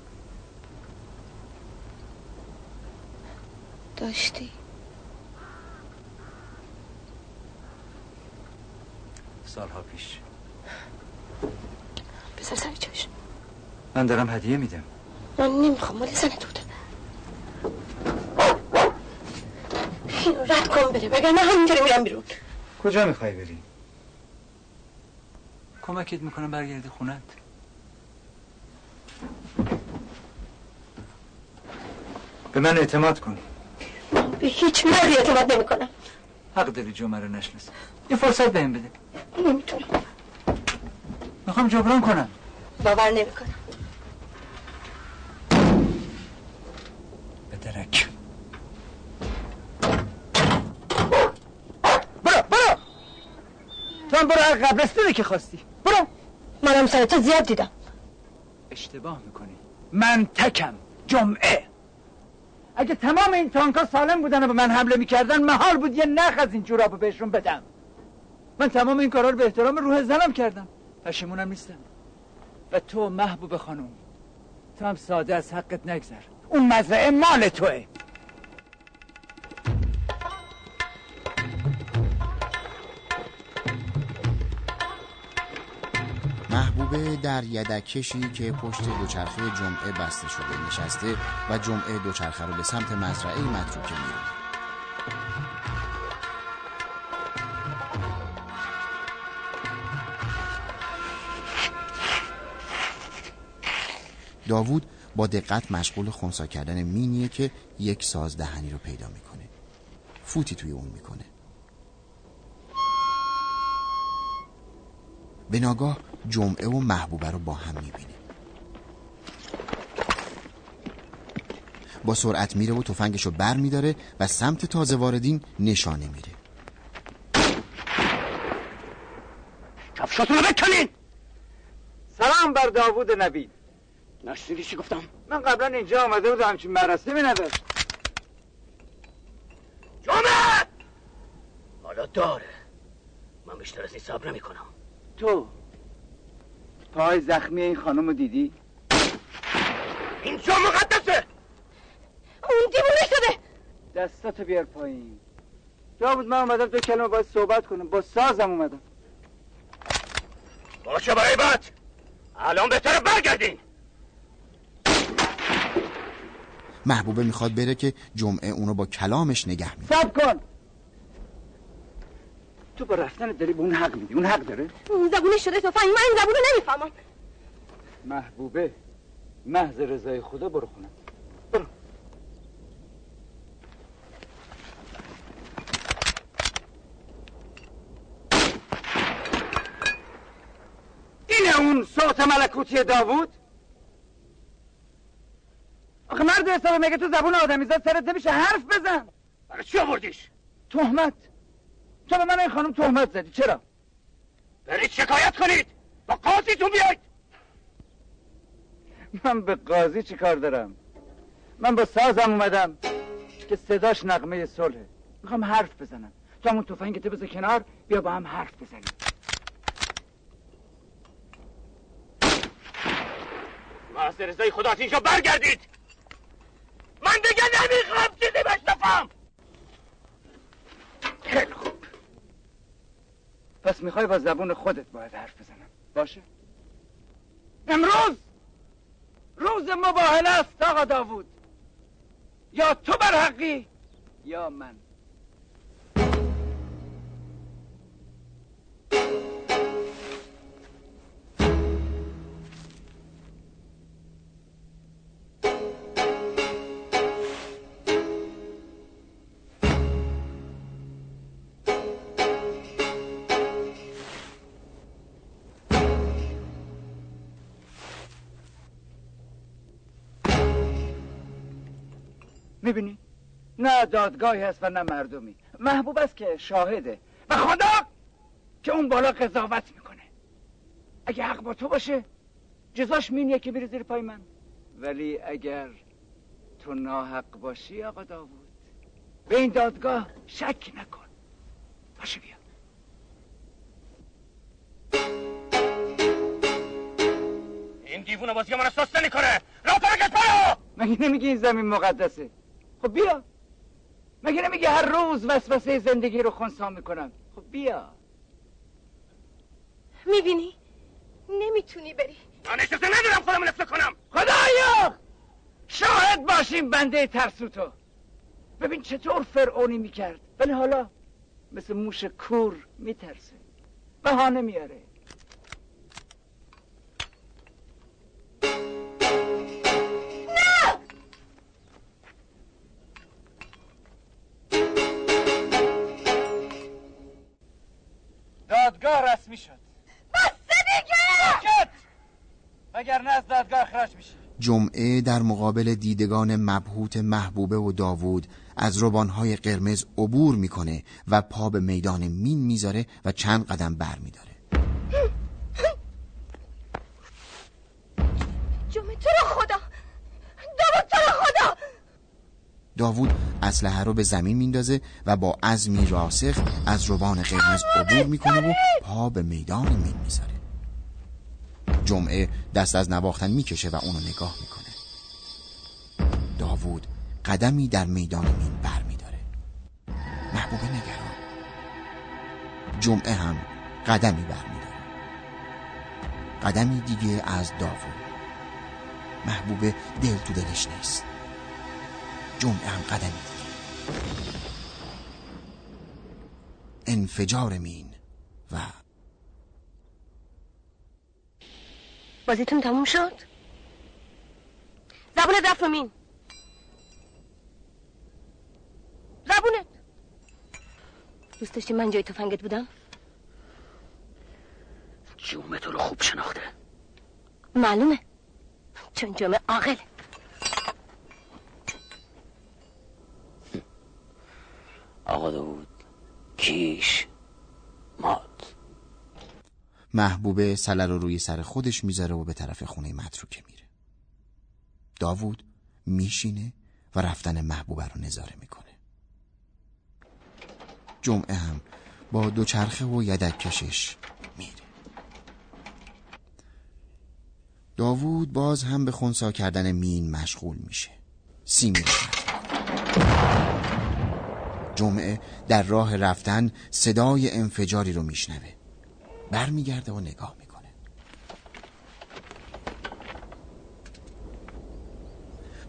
E: داشتی.
D: سالها پیش.
E: بذار سر جاش
D: من دارم هدیه میدم.
E: من نمی‌خوام مال زن بوده اینو رد کن بره وگرنه همینجوری میرم بیرون.
D: کجا می‌خوای بری؟ کمکت می‌کنم برگردی خونت. به من اعتماد کن.
E: به هیچ مردی اعتماد نمی‌کنم.
D: حق داری جمعه رو یه فرصت بهم بده.
E: نمی‌تونم.
D: می‌خوام جبران کنم.
E: باور نمی‌کنم
D: به درک برو برو هم برو هر قبرستونه که خواستی. برو.
E: منم سر تو زیاد دیدم.
D: اشتباه می‌کنی. من تکم جمعه. اگه تمام این تانکا سالم بودن و به من حمله می‌کردن محال بود یه نخ از این جورابو بهشون بدم. من تمام این کارا رو به احترام روح زنم کردم. پشیمونم نیستم. و تو محبوب خانم تو هم ساده از حقت نگذر. اون مزرعه مال توه.
B: محبوبه در یدکشی که پشت دوچرخه جمعه بسته شده نشسته و جمعه دوچرخه رو به سمت مزرعه متروکه میره داوود با دقت مشغول خونسا کردن مینیه که یک ساز دهنی رو پیدا می‌کنه. فوتی توی اون می‌کنه. به ناگاه جمعه و محبوبه رو با هم می‌بینه با سرعت میره و تفنگش رو بر میداره و سمت تازه واردین نشانه میره.
C: کفشاتون رو بکنین!
D: سلام بر داوود نبی.
C: نشنیدی چی گفتم؟
D: من قبلا اینجا آمده بودم همچین مراسمی نداشت.
C: جمعه! حالا داره. من بیشتر از این صبر نمی کنم
D: تو؟ پای زخمی این خانم رو دیدی؟
C: اینجا مقدسه!
E: اون دیوونه شده!
D: دستاتو بیار پایین. داوود من اومدم دو کلمه باید صحبت کنم. با سازم اومدم.
C: باشه برای بعد الان بهتره برگردین!
B: محبوبه می‌خواد بره که جمعه اونو با کلامش نگه میده
D: سب کن! تو با رفتن داری به اون حق میدی؟ اون حق داره؟
E: زبونه شده تفنگ من این زبونه نمی‌فهمم.
D: محبوبه محض رضای خدا برو اینه اون صوت ملکوتی داوود؟ آخه مرد حسابه مگه تو زبون آدمی زاد سرت نمیشه؟ حرف بزن.
C: برای چی آوردیش؟
D: تهمت. تو به من این خانم تهمت زدی چرا؟
C: برید شکایت کنید. با قاضیتون بیاید.
D: من به قاضی چی کار دارم؟ من با سازم اومدم که صداش نقمه صلحه. می‌خوام حرف بزنم. تو همون تفنگتو بذار کنار بیا با هم حرف بزنیم.
C: محض رضای خدا از اینجا برگردید. من دیگه نمی‌خوام چیزی بشنفم
D: خیلی خوب. پس می‌خوای با زبون خودت باید حرف بزنم. باشه؟ امروز روز مباهله است آقا داوود. یا تو بر حقی یا من. می‌بینی نه دادگاهی هست و نه مردمی. محبوب است که شاهده. و خدا که اون بالا قضاوت می‌کنه. اگه حق با تو باشه جزاش مینیه که میره زیر پای من. ولی اگر تو ناحق باشی آقا داوود به این دادگاه شک نکن. باشه بیا.
C: این دیوونه بازی من سست نمی‌کنه. را بکش برو!
D: مگه نمیگی این زمین مقدسه؟ خب بیا. مگه نمیگی هر روز وسوسه زندگی رو خونسا می‌کنم خب بیا.
E: می‌بینی؟ نمی‌تونی بری.
C: من اجازه ندارم خودم نفت کنم.
D: خدایا! شاهد باشیم بنده ترسو تو. ببین چطور فرعونی می‌کرد. ولی حالا مثل موش کور میترسه. بهانه میاره. دادگاه رسمی شد
E: بسته دیگه!
D: اگر نه از دادگاه اخراج میشی.
B: جمعه در مقابل دیدگان مبهوت محبوبه و داوود از روبانهای قرمز عبور می‌کنه و پا به میدان مین می‌ذاره و چند قدم بر میداره
E: داوود
B: اسلحه رو به زمین میندازه و با عزمی راسخ از روبان قرمز عبور می‌کنه و پا به میدان مین می‌ذاره. جمعه دست از نواختن می‌کشه و اونو نگاه می‌کنه. داوود قدمی در میدان مین بر میداره محبوبه نگران. جمعه هم قدمی بر میداره قدمی دیگه از داوود. محبوبه دل تو دلش نیست. جمعه هم قدمی دیگه انفجار مین و
E: بازیتون تموم شد؟ زبونت رفت مین. زبونت. دوست داشتی من جای تفنگت بودم؟
C: جومه تو رو خوب شناخته.
E: معلومه. چون جمعه عاقله.
C: آقا داود کیش مات.
B: محبوبه سله رو روی سر خودش می‌ذاره و به طرف خونه متروکه میره. داوود میشینه و رفتن محبوبه رو نظاره می‌کنه. جمعه هم با دوچرخه و یدک کشش میره. داوود باز هم به خونسا کردن مین مشغول میشه. سیمی جمعه در راه رفتن صدای انفجاری رو میشنوه. برمیگرده و نگاه می‌کنه.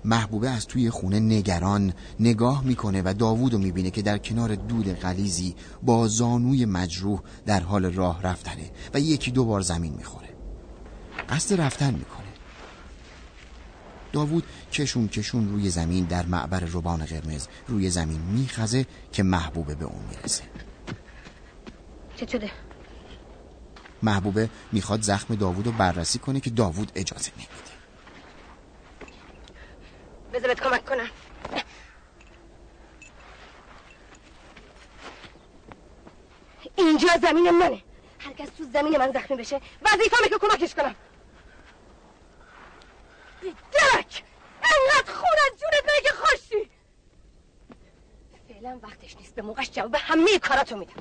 B: محبوبه از توی خونه نگران نگاه می‌کنه و داوود رو می‌بینه که در کنار دود غلیزی با زانوی مجروح در حال راه رفتنه و یکی دو بار زمین می‌خوره. قصد رفتن می‌کنه. داوود کشون کشون روی زمین در معبر روبان قرمز روی زمین میخزه که محبوبه به اون می‌رسه.
E: چه شده؟
B: محبوبه می‌خواد زخم داوود رو بررسی کنه که داوود اجازه نمیده.
E: بذار بهت کمک کنم. اینجا زمین منه. هر کس تو زمین من زخمی بشه وظیفمه که کمکش کنم درک انقدر خون از جونت بره که خوشی فعلا وقتش نیست. به موقعش جواب همه کاراتو میدم.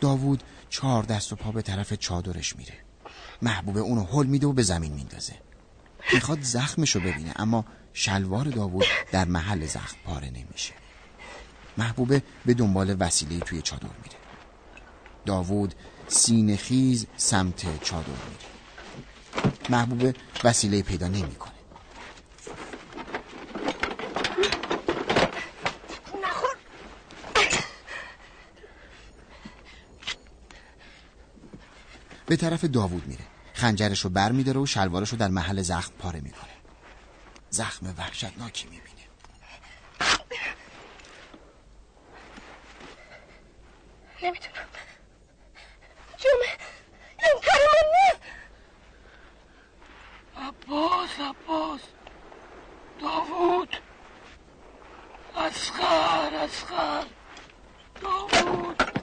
B: داوود چهار دست و پا به طرف چادرش میره. محبوبه اونو هل میده و به زمین میندازه. می‌خواد زخمشو ببینه اما شلوار داوود در محل زخم پاره نمیشه. محبوبه به دنبال وسیله توی چادر میره. داوود سینه خیز سمت چادر میره. محبوبه وسیله پیدا نمی‌کنه. به طرف داوود میره. خنجرش رو بر میداره و شلوارش در محل زخم پاره می‌کنه. زخم وحشتناکی می‌بینه.
E: نمی‌تونم. جمعه. این کار من نه
D: عباس عباس.
A: داوود.
E: اسخر اسخر
A: داوود.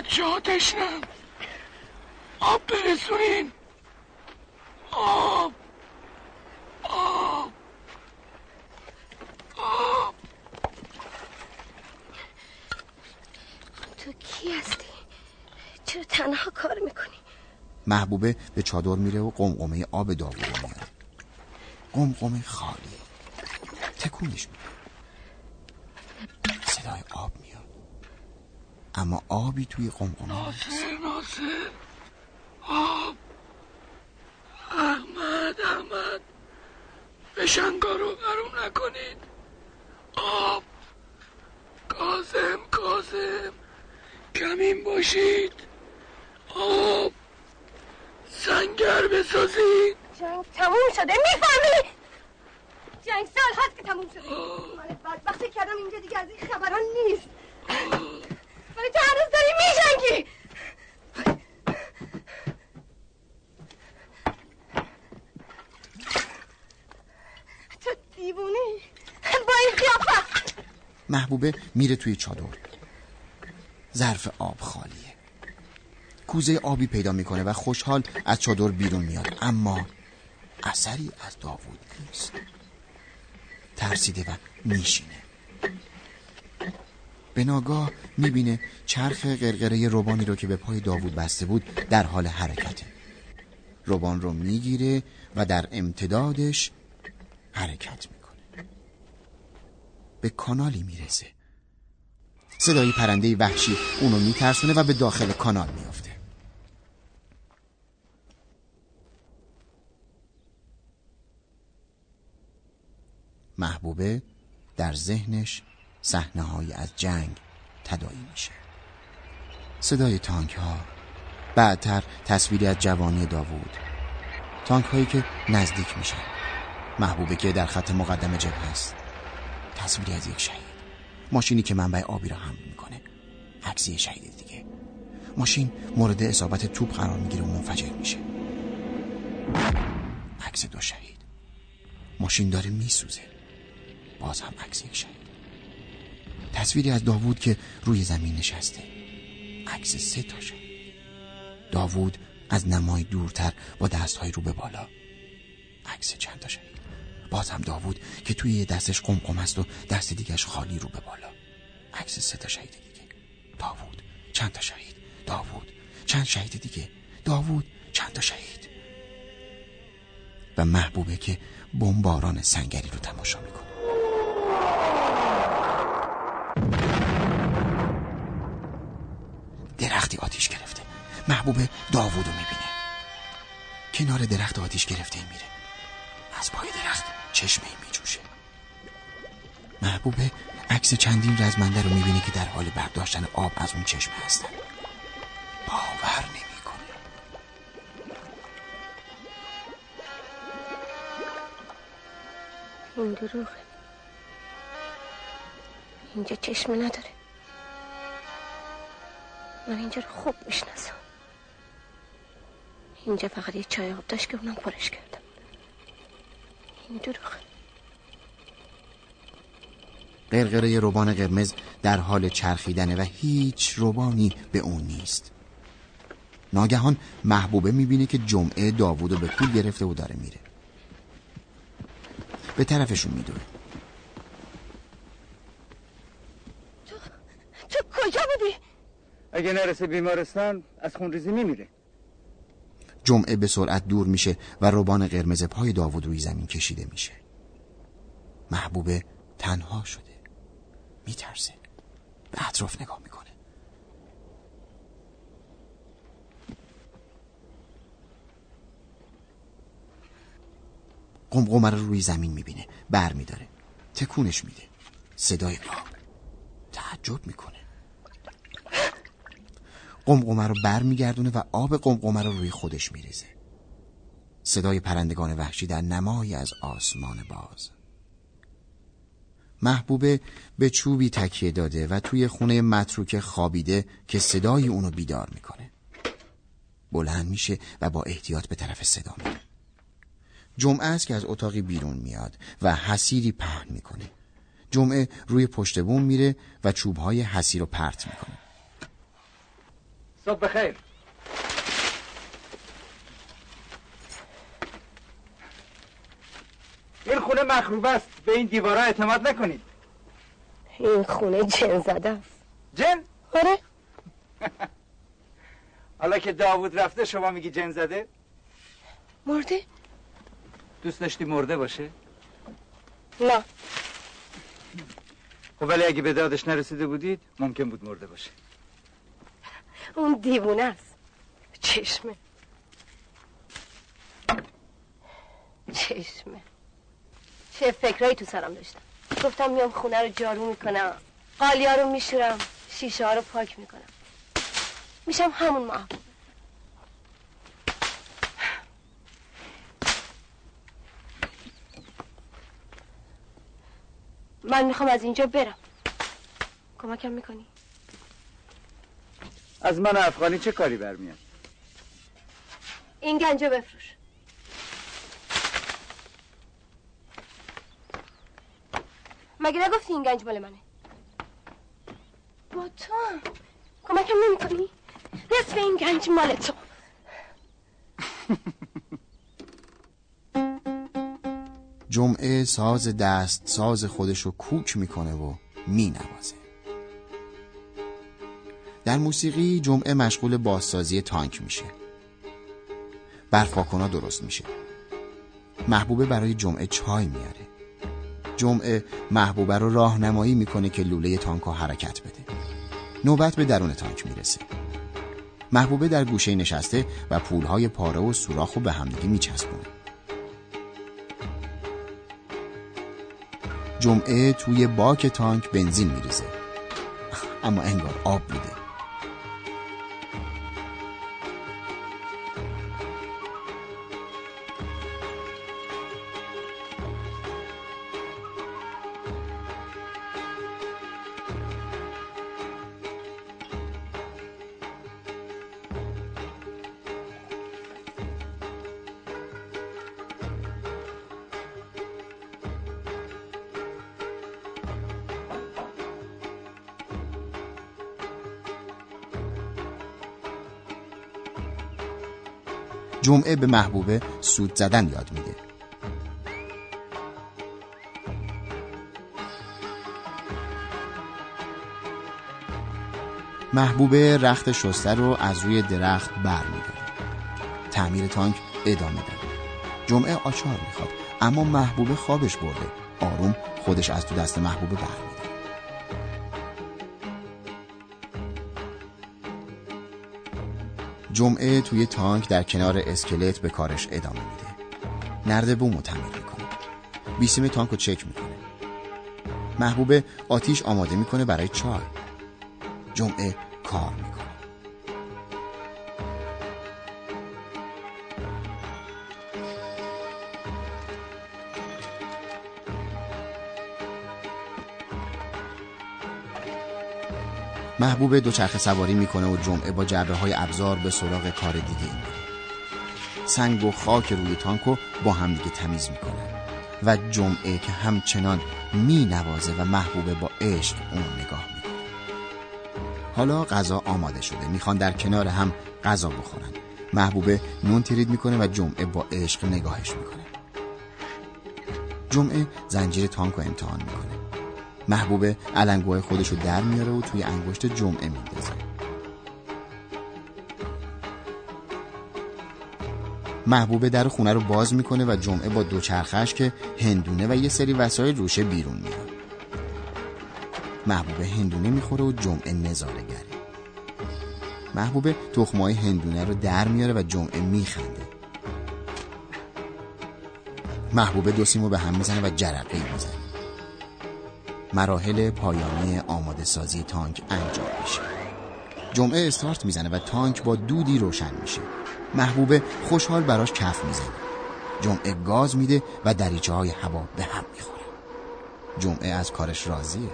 A: بچه ها تشنم آب برسونین. آب. آب. آب.
E: تو کی هستی؟ چرا تنها کار می‌کنی؟
B: محبوبه به چادر میره و قمقمه آب داوود رو میاره. قمقمه خالی تکونش میده. صدای آب میاد. اما آبی توی قمقمه نیست.
A: ناصر ناصر. آب. احمد احمد. بشنگارو گرم نکنید. آب. کازم کازم. کمین باشید. آب. سنگر بسازید.
E: جنگ تموم شده می‌فهمی؟ جنگ سال هست که تموم شده. من بدبختی کردم اینجا دیگه از این خبران نیست. ولی تو هنوز داری؟ میجنگی! تو دیوونه با این قیافه.
B: محبوبه میره توی چادر. ظرف آب خالیه. کوزه آبی پیدا می‌کنه و خوشحال از چادر بیرون میاد. اما اثری از داوود نیست. ترسیده و میشینه. به ناگاه می‌بینه چرخ قرقره روبانی رو که به پای داوود بسته بود در حال حرکته. روبان رو می‌گیره و در امتدادش حرکت می‌کنه. به کانالی می‌رسه. صدای پرنده وحشی اونو میترسونه و به داخل کانال میافته. محبوبه در ذهنش صحنه های از جنگ تداعی میشه. صدای تانک ها بعدتر تصویری از جوانی داوود. تانک هایی که نزدیک میشن. محبوبه که در خط مقدم جبهه است. تصویری از یک شهید. ماشینی که منبع آبی را حمل می‌کنه. عکسی شهید دیگه. ماشین مورد اصابت توپ قرار می‌گیره و منفجر میشه. عکس دو شهید. ماشین داره میسوزه. باز هم عکس یک شهید. تصویری از داوود که روی زمین نشسته. عکس سه تا شهید داوود از نمای دورتر با دستهای رو به بالا. عکس چند تا شهید باز هم داوود که توی یه دستش قمقم است و دست دیگش خالی رو به بالا. عکس سه تا شهید دیگه. داوود چند تا شهید؟ داوود چند شهید دیگه؟ داوود چند تا شهید؟ و محبوبه که بمباران سنگری رو تماشا می‌کنه. درختی آتیش گرفته. محبوبه داوودو می‌بینه. کنار درخت آتیش گرفته میره. از پای درخت چشمه میجوشه. محبوبه عکس چندین رزمنده رو می‌بینه که در حال برداشتن آب از اون چشمه هستن. باور نمی‌کنه.
E: این دروغه. اینجا چشمه نداره. من اینجا رو خوب می‌شناسم. اینجا فقط یه چای آب داشت که اونم پرش کردم این دروغه.
B: قرقره روبان قرمز در حال چرخیدنه و هیچ روبانی به اون نیست. ناگهان محبوبه می‌بینه که جمعه داوودو به پول گرفته و داره میره. به طرفشون میدوه
E: تو کجا بودی؟
D: اگه نرسه بیمارستان از خونریزی میمیره.
B: جمعه به سرعت دور میشه و روبان قرمز پای داوود روی زمین کشیده میشه. محبوبه تنها شده. میترسه. به اطراف نگاه می‌کنه. قمقمه رو روی زمین می‌بینه. بر میداره تکونش میده. صدای آب. تعجب می‌کنه. قمقمه رو بر و آب قمقمه رو روی خودش میریزه. صدای پرندگان وحشی در نمایی از آسمان باز. محبوبه به چوبی تکیه داده و توی خونه متروک خوابیده که صدای اونو بیدار می‌کنه. بلند میشه و با احتیاط به طرف صدا میره جمعه است که از اتاقی بیرون میاد و حسیری پهن می‌کنه. جمعه روی پشت بوم میره و چوبهای حسیر رو پرت می‌کنه.
D: صبح بخیر این خونه مخروب است به این دیوارا اعتماد نکنید.
E: این خونه جن زده است.
D: جن؟
E: آره.
D: حالا که داوود رفته شما میگی جن زده؟
E: مرده؟
D: دوست داشتی مرده باشه؟
E: نه.
D: خب ولی اگه به دادش نرسیده بودید ممکن بود مرده باشه.
E: اون دیوونه است. چشمه. چشمه. چه فکرایی تو سرم داشتم. گفتم میام خونه رو جارو می‌کنم. قالیا رو میشورم. شیشه ها رو پاک می‌کنم. میشم همون محبوب من می‌خوام از اینجا برم. کمکم می‌کنی؟
D: از من افغانی چه کاری برمیاد؟
E: این گنجه بفروش. مگه نگفتی این گنج مال منه؟ با تو هم. کمکم نمی کنی؟ نصف این گنج مال تو.
B: جمعه ساز دست ساز خودش رو کوک می‌کنه و مینوازه. در موسیقی جمعه مشغول بازسازی تانک میشه. برفاکونا درست میشه. محبوبه برای جمعه چای میاره. جمعه محبوبه رو راهنمایی می‌کنه که لوله تانک حرکت بده. نوبت به درون تانک می‌رسه. محبوبه در گوشه نشسته و پولهای پاره و سوراخ رو به همدیگه میچسبونه. جمعه توی باک تانک بنزین میریزه. اما انگار آب بوده. جمعه به محبوبه سود زدن یاد میده محبوبه رخت شسته رو از روی درخت بر میداره. تعمیر تانک ادامه داره. جمعه آچار می‌خواد اما محبوبه خوابش برده. آروم خودش از تو دست محبوبه بر جمعه توی تانک در کنار اسکلت به کارش ادامه میده. نرد بوم رو تعمیر می‌کنه. بیسیم تانک رو چک می‌کنه. محبوبه آتیش آماده می‌کنه برای چای. جمعه کار می‌کنه. محبوب دوچرخه سواری می‌کنه و جمعه با جعبه های ابزار به سراغ کار دیگه سنگ و خاک روی تانکو با همدیگه تمیز می‌کنه و جمعه که همچنان می نوازه و محبوبه با عشق اون نگاه می‌کنه. حالا غذا آماده شده. می‌خوان در کنار هم غذا بخورن. محبوبه نون ترید می‌کنه و جمعه با عشق نگاهش می‌کنه. جمعه زنجیر تانک رو امتحان می‌کنه. محبوبه علنگوهای خودش رو در میاره و توی انگشت جمعه میندازه. محبوبه در خونه رو باز می‌کنه و جمعه با دوچرخش که هندونه و یه سری وسایل روشه بیرون میاد. محبوبه هندونه می‌خوره و جمعه نظاره گره محبوبه تخمای هندونه رو در میاره و جمعه میخنده. محبوبه دو سیمو به هم می‌زنه و جرقه می‌زنه. مراحل پایانی آماده سازی تانک انجام میشه. جمعه استارت می‌زنه و تانک با دودی روشن میشه. محبوبه خوشحال براش کف می‌زنه. جمعه گاز میده و دریچه های هوا به هم می‌خوره. جمعه از کارش راضیه.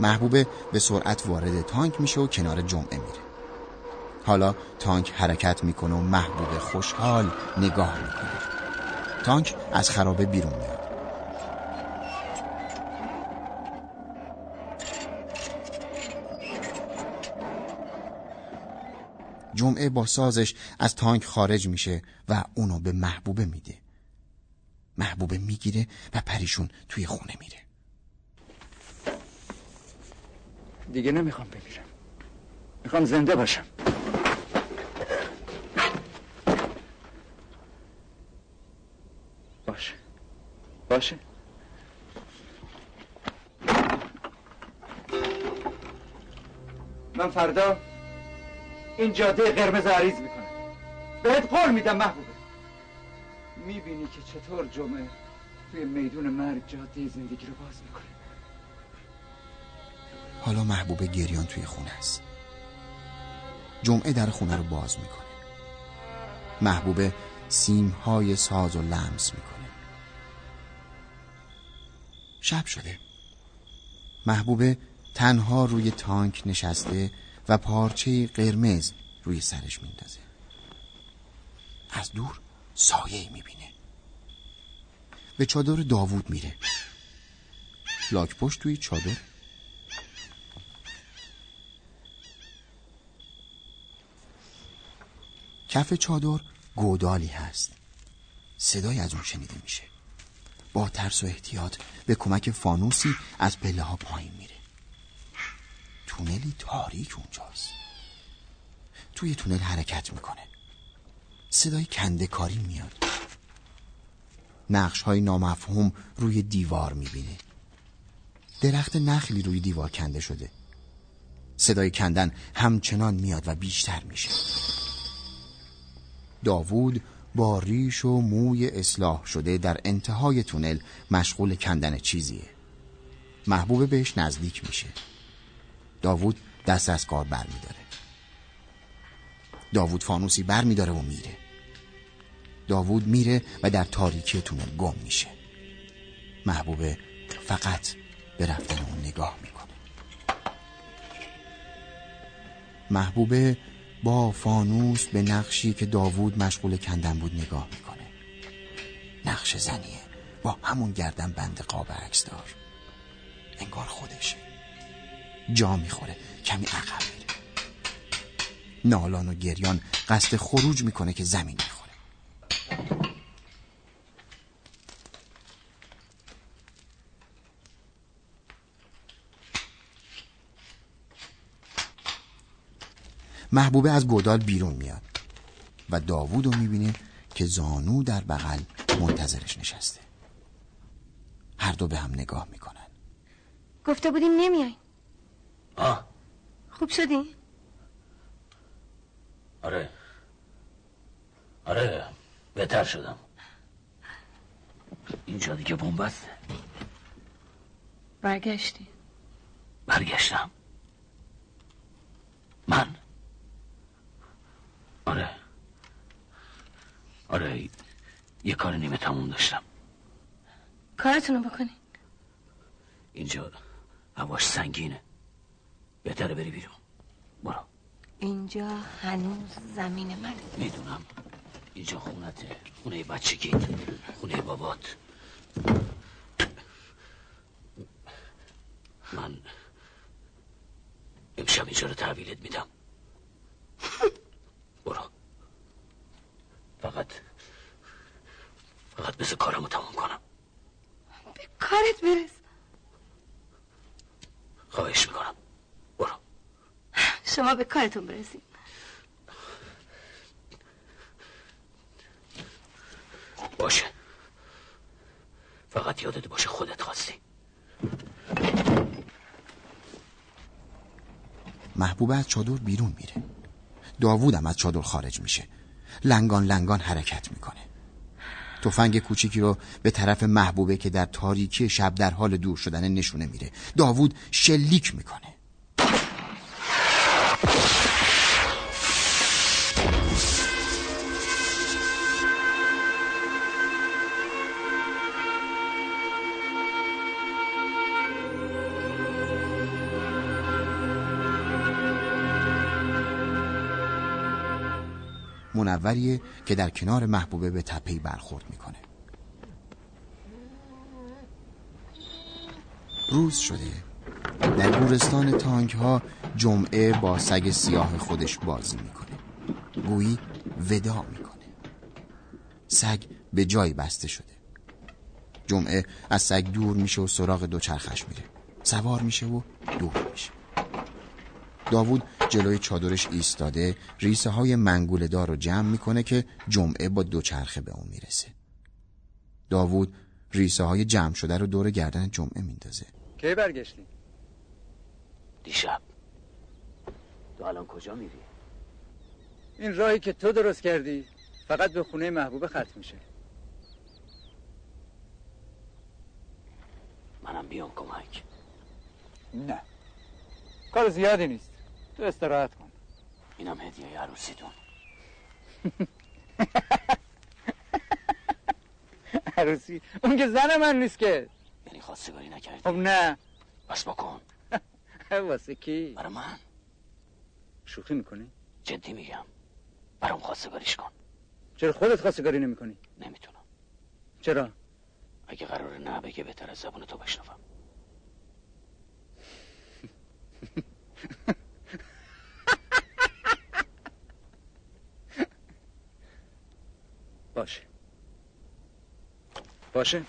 B: محبوبه به سرعت وارد تانک میشه و کنار جمعه میره. حالا تانک حرکت می‌کنه و محبوبه خوشحال نگاه می‌کنه. تانک از خرابه بیرون میاد. جمعه با سازش از تانک خارج میشه و اونو به محبوبه میده. محبوبه می‌گیره و پریشون توی خونه میره.
D: دیگه نمی‌خوام بمیرم. می‌خوام زنده باشم. باشه. باشه. من فردا این جاده قرمز عریض می‌کنم بهت قول میدم محبوبه. می‌بینی که چطور جمعه توی میدون مرگ جاده زندگی رو باز می‌کنه.
B: حالا محبوبه گریان توی خونه است. جمعه در خونه رو باز می‌کنه. محبوبه سیمهای ساز و لمس می‌کنه. شب شده. محبوبه تنها روی تانک نشسته و پارچه قرمز روی سرش میندازه. از دور سایه می‌بینه. به چادر داوود میره. لاک پشت توی چادر. کف چادر گودالی هست. صدای از اون شنیده میشه. با ترس و احتیاط به کمک فانوسی از پله ها پایین میره. تونلی تاریک اونجاست. توی تونل حرکت می‌کنه. صدای کنده کاری میاد. نقش های نامفهوم روی دیوار می‌بینه. درخت نخلی روی دیوار کنده شده. صدای کندن همچنان میاد و بیشتر میشه. داوود با ریش و موی اصلاح شده در انتهای تونل مشغول کندن چیزیه. محبوب بهش نزدیک میشه. داوود دست از کار بر میداره داوود فانوسی بر میداره و میره. داوود میره و در تاریکی تونل گم میشه. محبوبه فقط به رفتن اون نگاه می‌کنه. محبوبه با فانوس به نقشی که داوود مشغول کندن بود نگاه می‌کنه. نقش زنیه. با همون گردن بند قاب عکس دار. انگار خودشه. جا می‌خوره. کمی عقب میره نالان و گریان قصد خروج می‌کنه که زمین می‌خوره محبوبه از گودال بیرون میاد و داوود رو می‌بینه که زانو در بغل منتظرش نشسته. هر دو به هم نگاه می‌کنن.
E: گفته بودیم نمیای
C: آه.
E: خوب شدی؟
C: آره. آره بهتر شدم. اینجا دیگه بومبسته
E: برگشتی.
C: برگشتم. من. آره. آره یه کار نیمه تموم داشتم.
E: کارتونو بکنی.
C: اینجا هواش سنگینه. بهتره بری بیرون. برو.
E: اینجا هنوز زمین منه.
C: می‌دونم. اینجا خونته. خونه بچگیت خونه بابات. من امشب اینجا رو تحویلت میدم. برو. فقط فقط بذار کارمو تموم کنم.
E: به کارت برس.
C: خواهش می‌کنم.
E: شما به کارتون برسید
C: باشه. فقط یادت باشه خودت خواستی.
B: محبوب از چادر بیرون میره. داوود هم از چادر خارج میشه. لنگان لنگان حرکت می‌کنه. تفنگ کوچیکی رو به طرف محبوبه که در تاریکی شب در حال دور شدن نشونه میره. داوود شلیک می‌کنه. منوریه که در کنار محبوبه به تپهی برخورد می‌کنه. روز شده. در گورستان تانک ها جمعه با سگ سیاه خودش بازی می‌کنه. گویی ودا می‌کنه. سگ به جای بسته شده. جمعه از سگ دور میشه و سراغ دوچرخش میره. سوار میشه و دور میشه. داوود جلوی چادرش ایستاده ریسه های منگول دار رو جمع می‌کنه که جمعه با دوچرخه به اون می‌رسه. داوود ریسه های جمع شده رو دور گردن جمعه میندازه.
D: کی برگشتی؟
C: دیشب. تو الان کجا میری؟
D: این راهی که تو درست کردی فقط به خونه محبوب ختم میشه.
C: منم بیام کمک.
D: نه. کار زیادی نیست. تو استراحت کن.
C: اینم هدیه عروسیتون.
D: عروسی اون که زن من نیست که.
C: یعنی خواستگاری نکردی؟
D: خب نه.
C: بس بکن.
D: واسه کی؟
C: برای من.
D: شوخی می‌کنی؟
C: جدی میگم. برام خواستگاریش کن.
D: چرا خودت خواستگاری نمی‌کنی؟
C: نمی‌تونم.
D: چرا؟
C: اگه قراره نه بگه بهتر از زبون تو بشنوم.
D: باشه. باشه.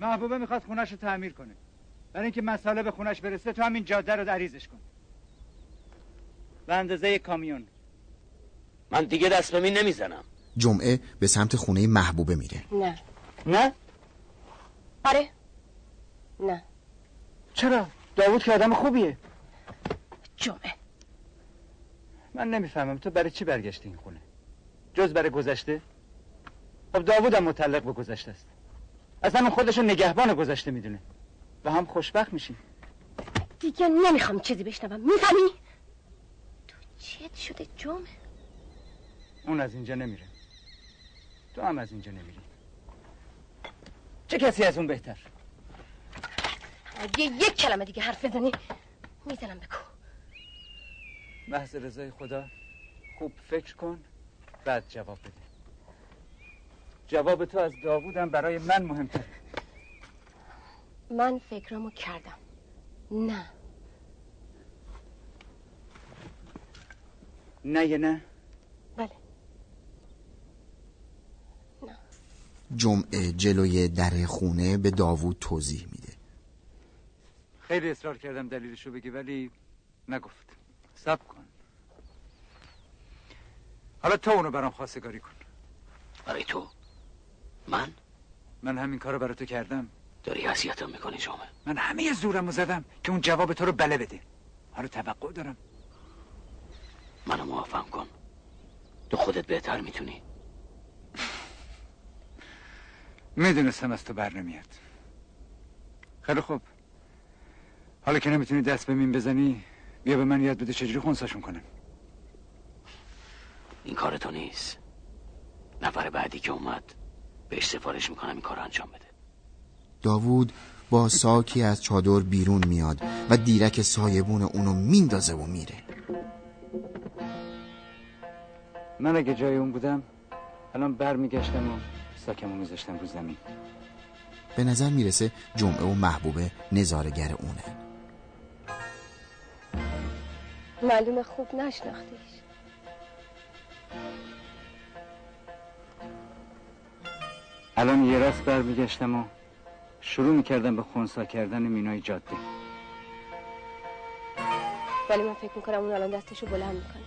D: محبوبه می‌خواد خونش رو تعمیر کنه. برای اینکه مسئله به خونش برسه تو همین جاده رو عریضش کن. به اندازه یک کامیون.
C: من دیگه دست به می نمی‌زنم.
B: جمعه به سمت خونه محبوبه میره.
E: نه.
D: نه؟
E: آره. نه.
D: چرا؟ داوود که آدم خوبیه.
E: جمعه.
D: من نمی‌فهمم. تو برای چی برگشتی این خونه؟ جز برای گذشته؟ خب داوود هم متعلق به گذشته است. اصلا اون خودش رو نگهبان گذشته می‌دونه. و هم خوشبخت میشی
E: دیگه نمی‌خوام چیزی بشنوم. می‌فهمی؟ تو چت شده جمعه.
D: اون از اینجا نمیره. تو هم از اینجا نمیری. چه کسی از اون بهتر؟
E: اگه یک کلمه دیگه حرف بزنی می‌زنم به کو
D: محض رضای خدا خوب فکر کن بعد جواب بده. جواب تو از داوودم برای من مهمتر
E: من فکرامو کردم. نه.
D: نه یه نه؟
E: بله. نه.
B: جمعه جلوی در خونه به داوود توضیح میده.
D: خیلی اصرار کردم دلیلشو بگی ولی نگفت. سب کن. حالا تو اونو برام خواستگاری کن.
C: برای تو؟ من؟
D: من همین کارو برای تو کردم.
C: داری حسیتم می‌کنی جامعه.
D: من همه زورمو زدم که اون جواب تو رو بله بده. حالا توقع دارم.
C: منو موافقم کن. تو خودت بهتر می‌تونی.
D: می‌دونستم از تو بر نمیاد. خیلی خوب. حالا که نمی‌تونی دست به مین بزنی بیا به من یاد بده چجوری خونساشون کنم.
C: این کار تو نیست. نفر بعدی که اومد بهش سفارش می‌کنم این کار انجام بده.
B: داوود با ساکی از چادر بیرون میاد و دیرک سایبون اونو میندازه و میره.
D: من اگه جای اون بودم الان بر میگشتم و ساکمو میذاشتم رو زمین.
B: به نظر می‌رسه جمعه و محبوبه نظارگر اونه.
E: معلوم خوب نشناختیش.
D: الان یه راست بر میگشتم و شروع می‌کردم به خونسا کردن مینای جاده.
E: ولی من فکر می‌کنم اون الان دستشو بلند می‌کنه.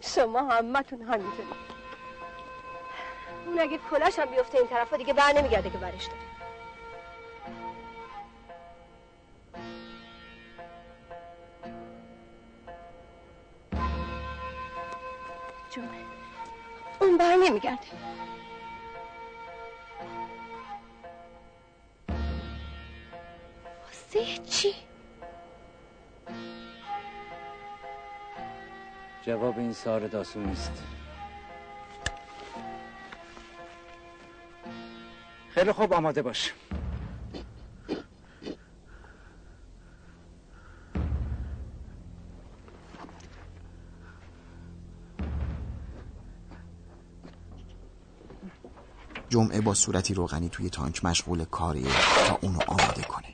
E: شما همتون همینطوری اون اگه کلاش هم بیفته این طرفا دیگه بر نمیگرده که برش داره. جمعه اون بر نمیگرده. واسه چی؟
D: جواب این سار داسون نیست. خیلی خوب آماده باش.
B: جمعه با صورتی روغنی توی تانک مشغول کاریه تا اونو آماده کنه.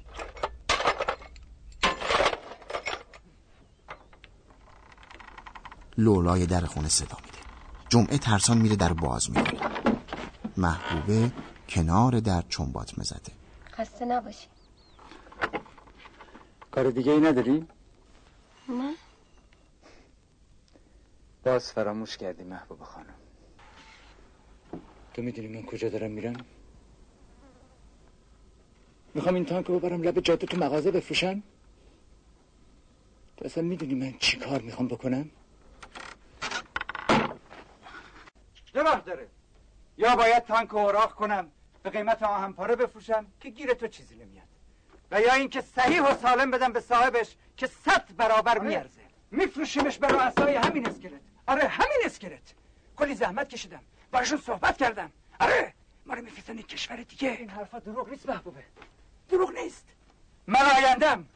B: لولای در خونه صدا میده. جمعه ترسان میره در باز می‌کنه محبوبه کنار در چنبات مزده.
E: خسته نباشی.
D: کار دیگه ای نداری؟
E: من
D: باز فراموش کردی محبوب خانم. تو می‌دونی من کجا دارم میرم؟ می‌خوام این تانک رو ببرم لب جاده تو مغازه بفروشم؟ تو اصلا می‌دونی من چی کار می‌خوام بکنم؟ راه داره؟ یا باید تانک رو اوراق کنم به قیمت آهن پاره بفروشم که گیر تو چیزی نمیاد. و یا اینکه صحیح و سالم بدم به صاحبش که صد برابر میارزه. میفروشیمش به رؤسای همین اسکلت. آره همین اسکلت. کلی زحمت کشیدم. باشون صحبت کردم. آره ما رو میفرستن این کشور دیگه. این حرفا دروغ نیست محبوبه. دروغ نیست. من آیندم.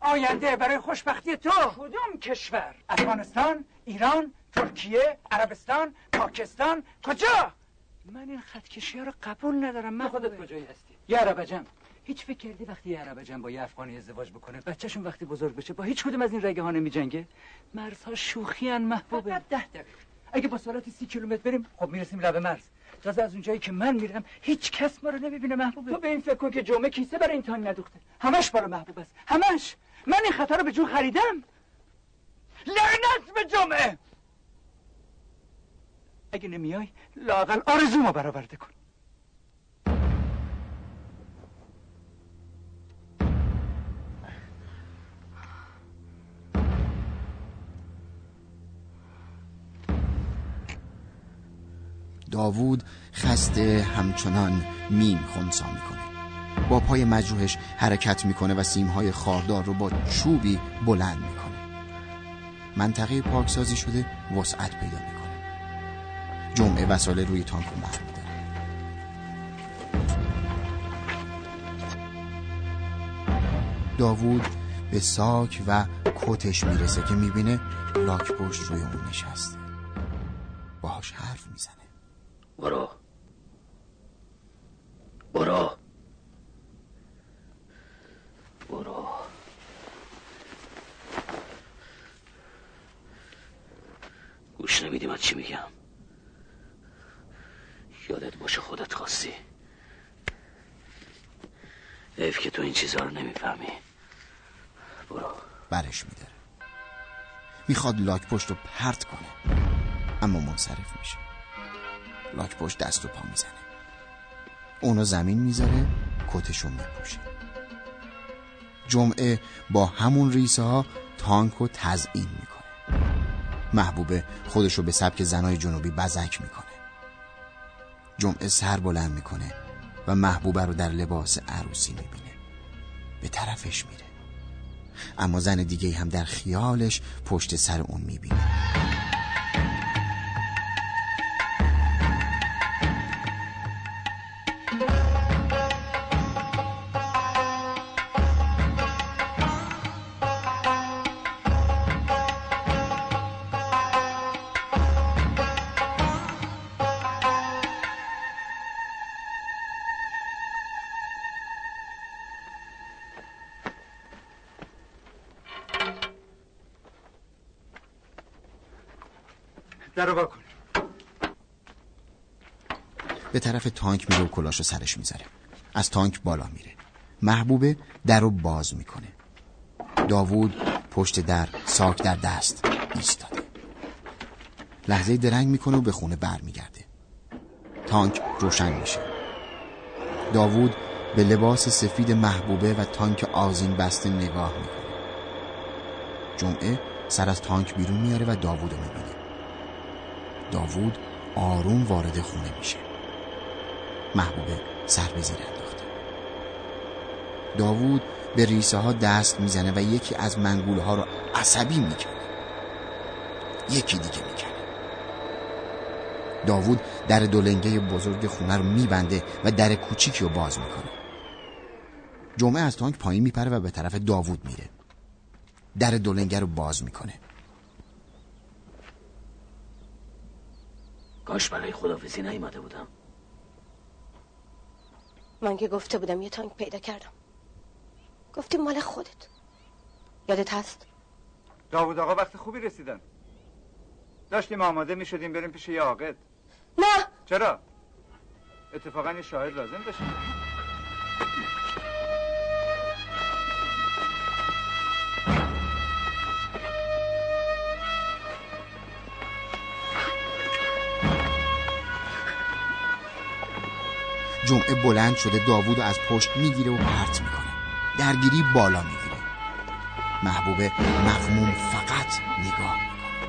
D: آینده برای خوشبختی تو. کدوم کشور؟ افغانستان ایران ترکیه عربستان پاکستان. کجا؟ من این خطکشی ها رو قبول ندارم من خودت کجایی هستی؟ یه عربجم هیچ فکر کردی وقتی یه عربجم با یه افغانی ازدواج بکنه بچهشون وقتی بزرگ بشه با هیچ کدوم از این رگه ها نمی جنگه مرزها شوخی ان محبوبه ده دقیقه. اگه با سرعت سی کیلومتر بریم خب می‌رسیم لب مرز. تازه از اونجایی که من میرم هیچ کس ما رو نمی‌بینه محبوبه. تو به این فکر کن که جمعه کیسه برای این تان ندوخته. همش بالا محبوب است. همش. من این خطر رو به جون خریدم. لعنت به جمعه! اگه نمیای لاقل آرزومو برآورده کن.
B: داوود خسته همچنان میم خونسا می‌کنه. با پای مجروحش حرکت می‌کنه و سیمهای خاردار رو با چوبی بلند می‌کنه. منطقه پاکسازی شده وسعت پیدا می‌کنه. جمعه وساله روی تانک میداره داوود به ساک و کتش می‌رسه که می‌بینه لاک پشت روی اون نشسته. باهاش حرف می‌زنه.
C: برو. برو. برو. گوش نمیدی من چی میگم. یادت باشه خودت خواستی. حیف که تو این چیزها رو نمی‌فهمی. برو.
B: برش میداره. می‌خواد لاک پشت رو پرت کنه. اما منصرف میشه. لاک پشت دست و پا می‌زنه. اونو زمین می‌ذاره کتشو میپوشه. جمعه با همون ریسه ها تانک رو تزئین می‌کنه. محبوبه خودشو به سبک زنای جنوبی بزک می‌کنه. جمعه سر بلند می‌کنه و محبوبه رو در لباس عروسی می‌بینه. به طرفش میره. اما زن دیگه هم در خیالش پشت سر اون می‌بینه. تانک میره و کلاشو سرش می‌ذاره. از تانک بالا میره. محبوبه در رو باز می‌کنه. داوود پشت در ساک در دست ایستاده. لحظه درنگ می‌کنه و به خونه بر میگرده تانک روشن میشه. داوود به لباس سفید محبوبه و تانک آزین بسته نگاه می‌کنه. جمعه سر از تانک بیرون میاره و داوود رو می‌بینه. داوود آروم وارد خونه میشه. محبوبه. سر به زیر انداخته. داوود به ریسه ها دست می‌زنه و یکی از منگول ها رو عصبی می‌کنه. یکی دیگه می‌کنه. داوود در دولنگه بزرگ خونه رو میبنده و در کوچیکی رو باز می‌کنه. جمعه از تانک پایین میپره و به طرف داوود میره. در دولنگه رو باز می‌کنه.
C: کاش برای خدافزی نیومده بودم.
E: من که گفته بودم یه تانک پیدا کردم. گفتی مال خودت. یادت هست؟
D: داوود آقا وقت خوبی رسیدن. داشتیم آماده می شدیم بریم پیش یه عاقد.
E: نه!
D: چرا؟ اتفاقا یه شاهد لازم داشتیم
B: جمعه بلند شده داوود از پشت می‌گیره و پرت می‌کنه. درگیری بالا می‌گیره. محبوبه مخموم فقط نگاه می‌کنه.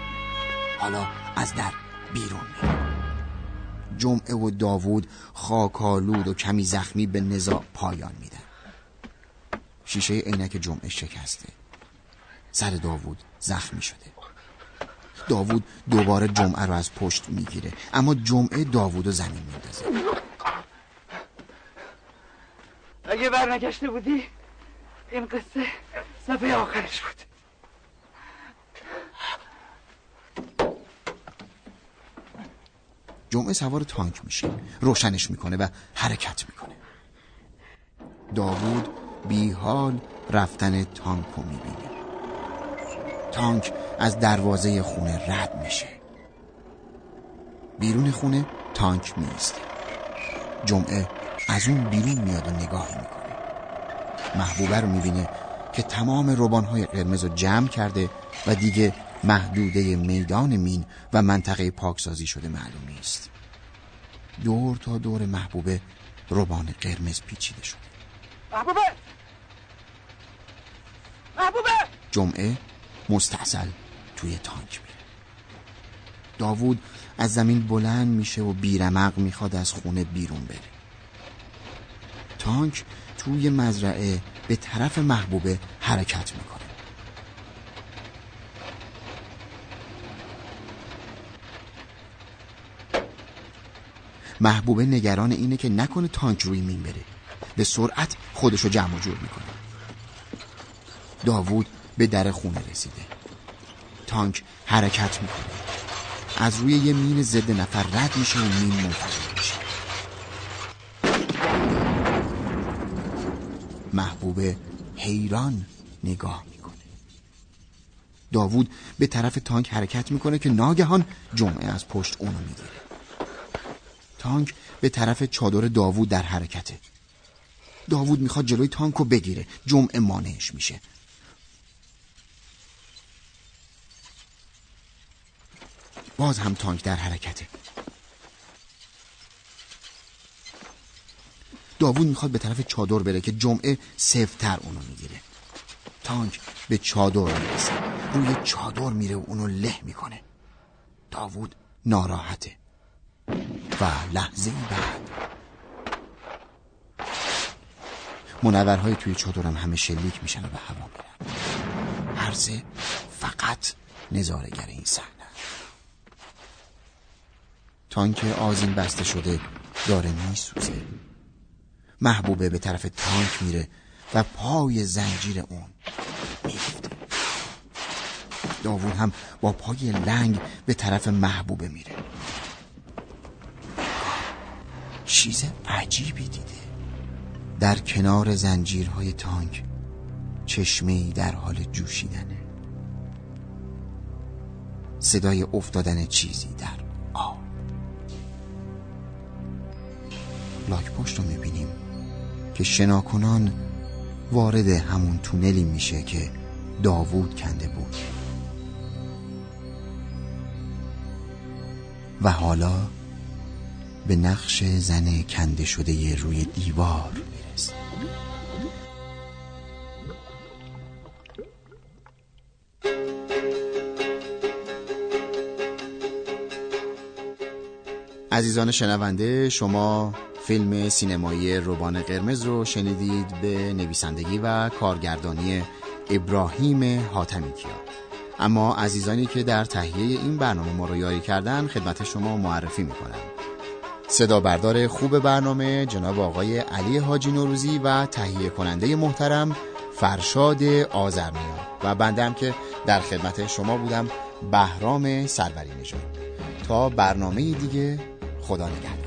B: حالا از در بیرون میره. جمعه و داوود خاکالود و کمی زخمی به نزاع پایان میدن. شیشه عینک جمعه شکسته. سر داوود زخمی شده. داوود دوباره جمعه رو از پشت می‌گیره. اما جمعه داوود رو زمین میندازه.
D: اگه برنگشته بودی این قصه صفحه آخرش بود.
B: جمعه سوار تانک میشه. روشنش می‌کنه و حرکت می‌کنه. داوود بیحال رفتن تانک رو می‌بینه. تانک از دروازه خونه رد میشه. بیرون خونه تانک میسته جمعه از اون بیرون میاد و نگاهی می‌کنه. محبوبه رو می‌بینه که تمام روبانهای قرمز رو جمع کرده و دیگه محدوده میدان مین و منطقه پاکسازی شده معلوم نیست. دور تا دور محبوبه روبان قرمز پیچیده شده.
D: محبوبه! محبوبه!
B: جمعه مستحصل توی تانک میره. داوود از زمین بلند میشه و بیرمق می‌خواد از خونه بیرون بره. تانک توی مزرعه به طرف محبوبه حرکت می‌کنه. محبوبه نگران اینه که نکنه تانک روی مین بره. به سرعت خودشو جمع و جور می‌کنه. داوود به در خونه رسیده. تانک حرکت می‌کنه. از روی یه مین ضد نفر رد میشه و مین منفجر. میشه محبوبه حیران نگاه می‌کنه. داوود به طرف تانک حرکت می‌کنه که ناگهان جمعه از پشت اونو می‌گیره. تانک به طرف چادر داوود در حرکته. داوود می‌خواد جلوی تانک رو بگیره. جمعه مانعش میشه. باز هم تانک در حرکته. داوود می‌خواد به طرف چادر بره که جمعه سفتر اونو می‌گیره. تانک به چادر می‌رسه روی چادر میره و اونو له می‌کنه. داوود ناراحته. و لحظه بعد. منورهای توی چادرم همه شلیک میشن و به هوا میرن. هرزه فقط نظارگر این صحنه. تانک آزین بسته شده داره میسوزه. محبوبه به طرف تانک میره و پای زنجیر اون میفته داوود هم با پای لنگ به طرف محبوبه میره. چیز عجیبی دیده. در کنار زنجیرهای تانک چشمه در حال جوشیدنه. صدای افتادن چیزی در آب. لاک پشت رو می‌بینیم. که شناکنان وارد همون تونلی میشه که داوود کنده بود. و حالا به نقش زن کنده شده روی دیوار می‌رسه. عزیزان شنونده شما فیلم سینمایی روبان قرمز رو شنیدید به نویسندگی و کارگردانی ابراهیم حاتمی کیا اما عزیزانی که در تهیه این برنامه ما رو یاری کردن خدمت شما معرفی می‌کنم. صدا بردار خوب برنامه جناب آقای علی حاجی نوروزی و تهیه کننده محترم فرشاد آزرنیان و بندم که در خدمت شما بودم بهرام سروری نژاد. تا برنامه دیگه خدا نگهدار.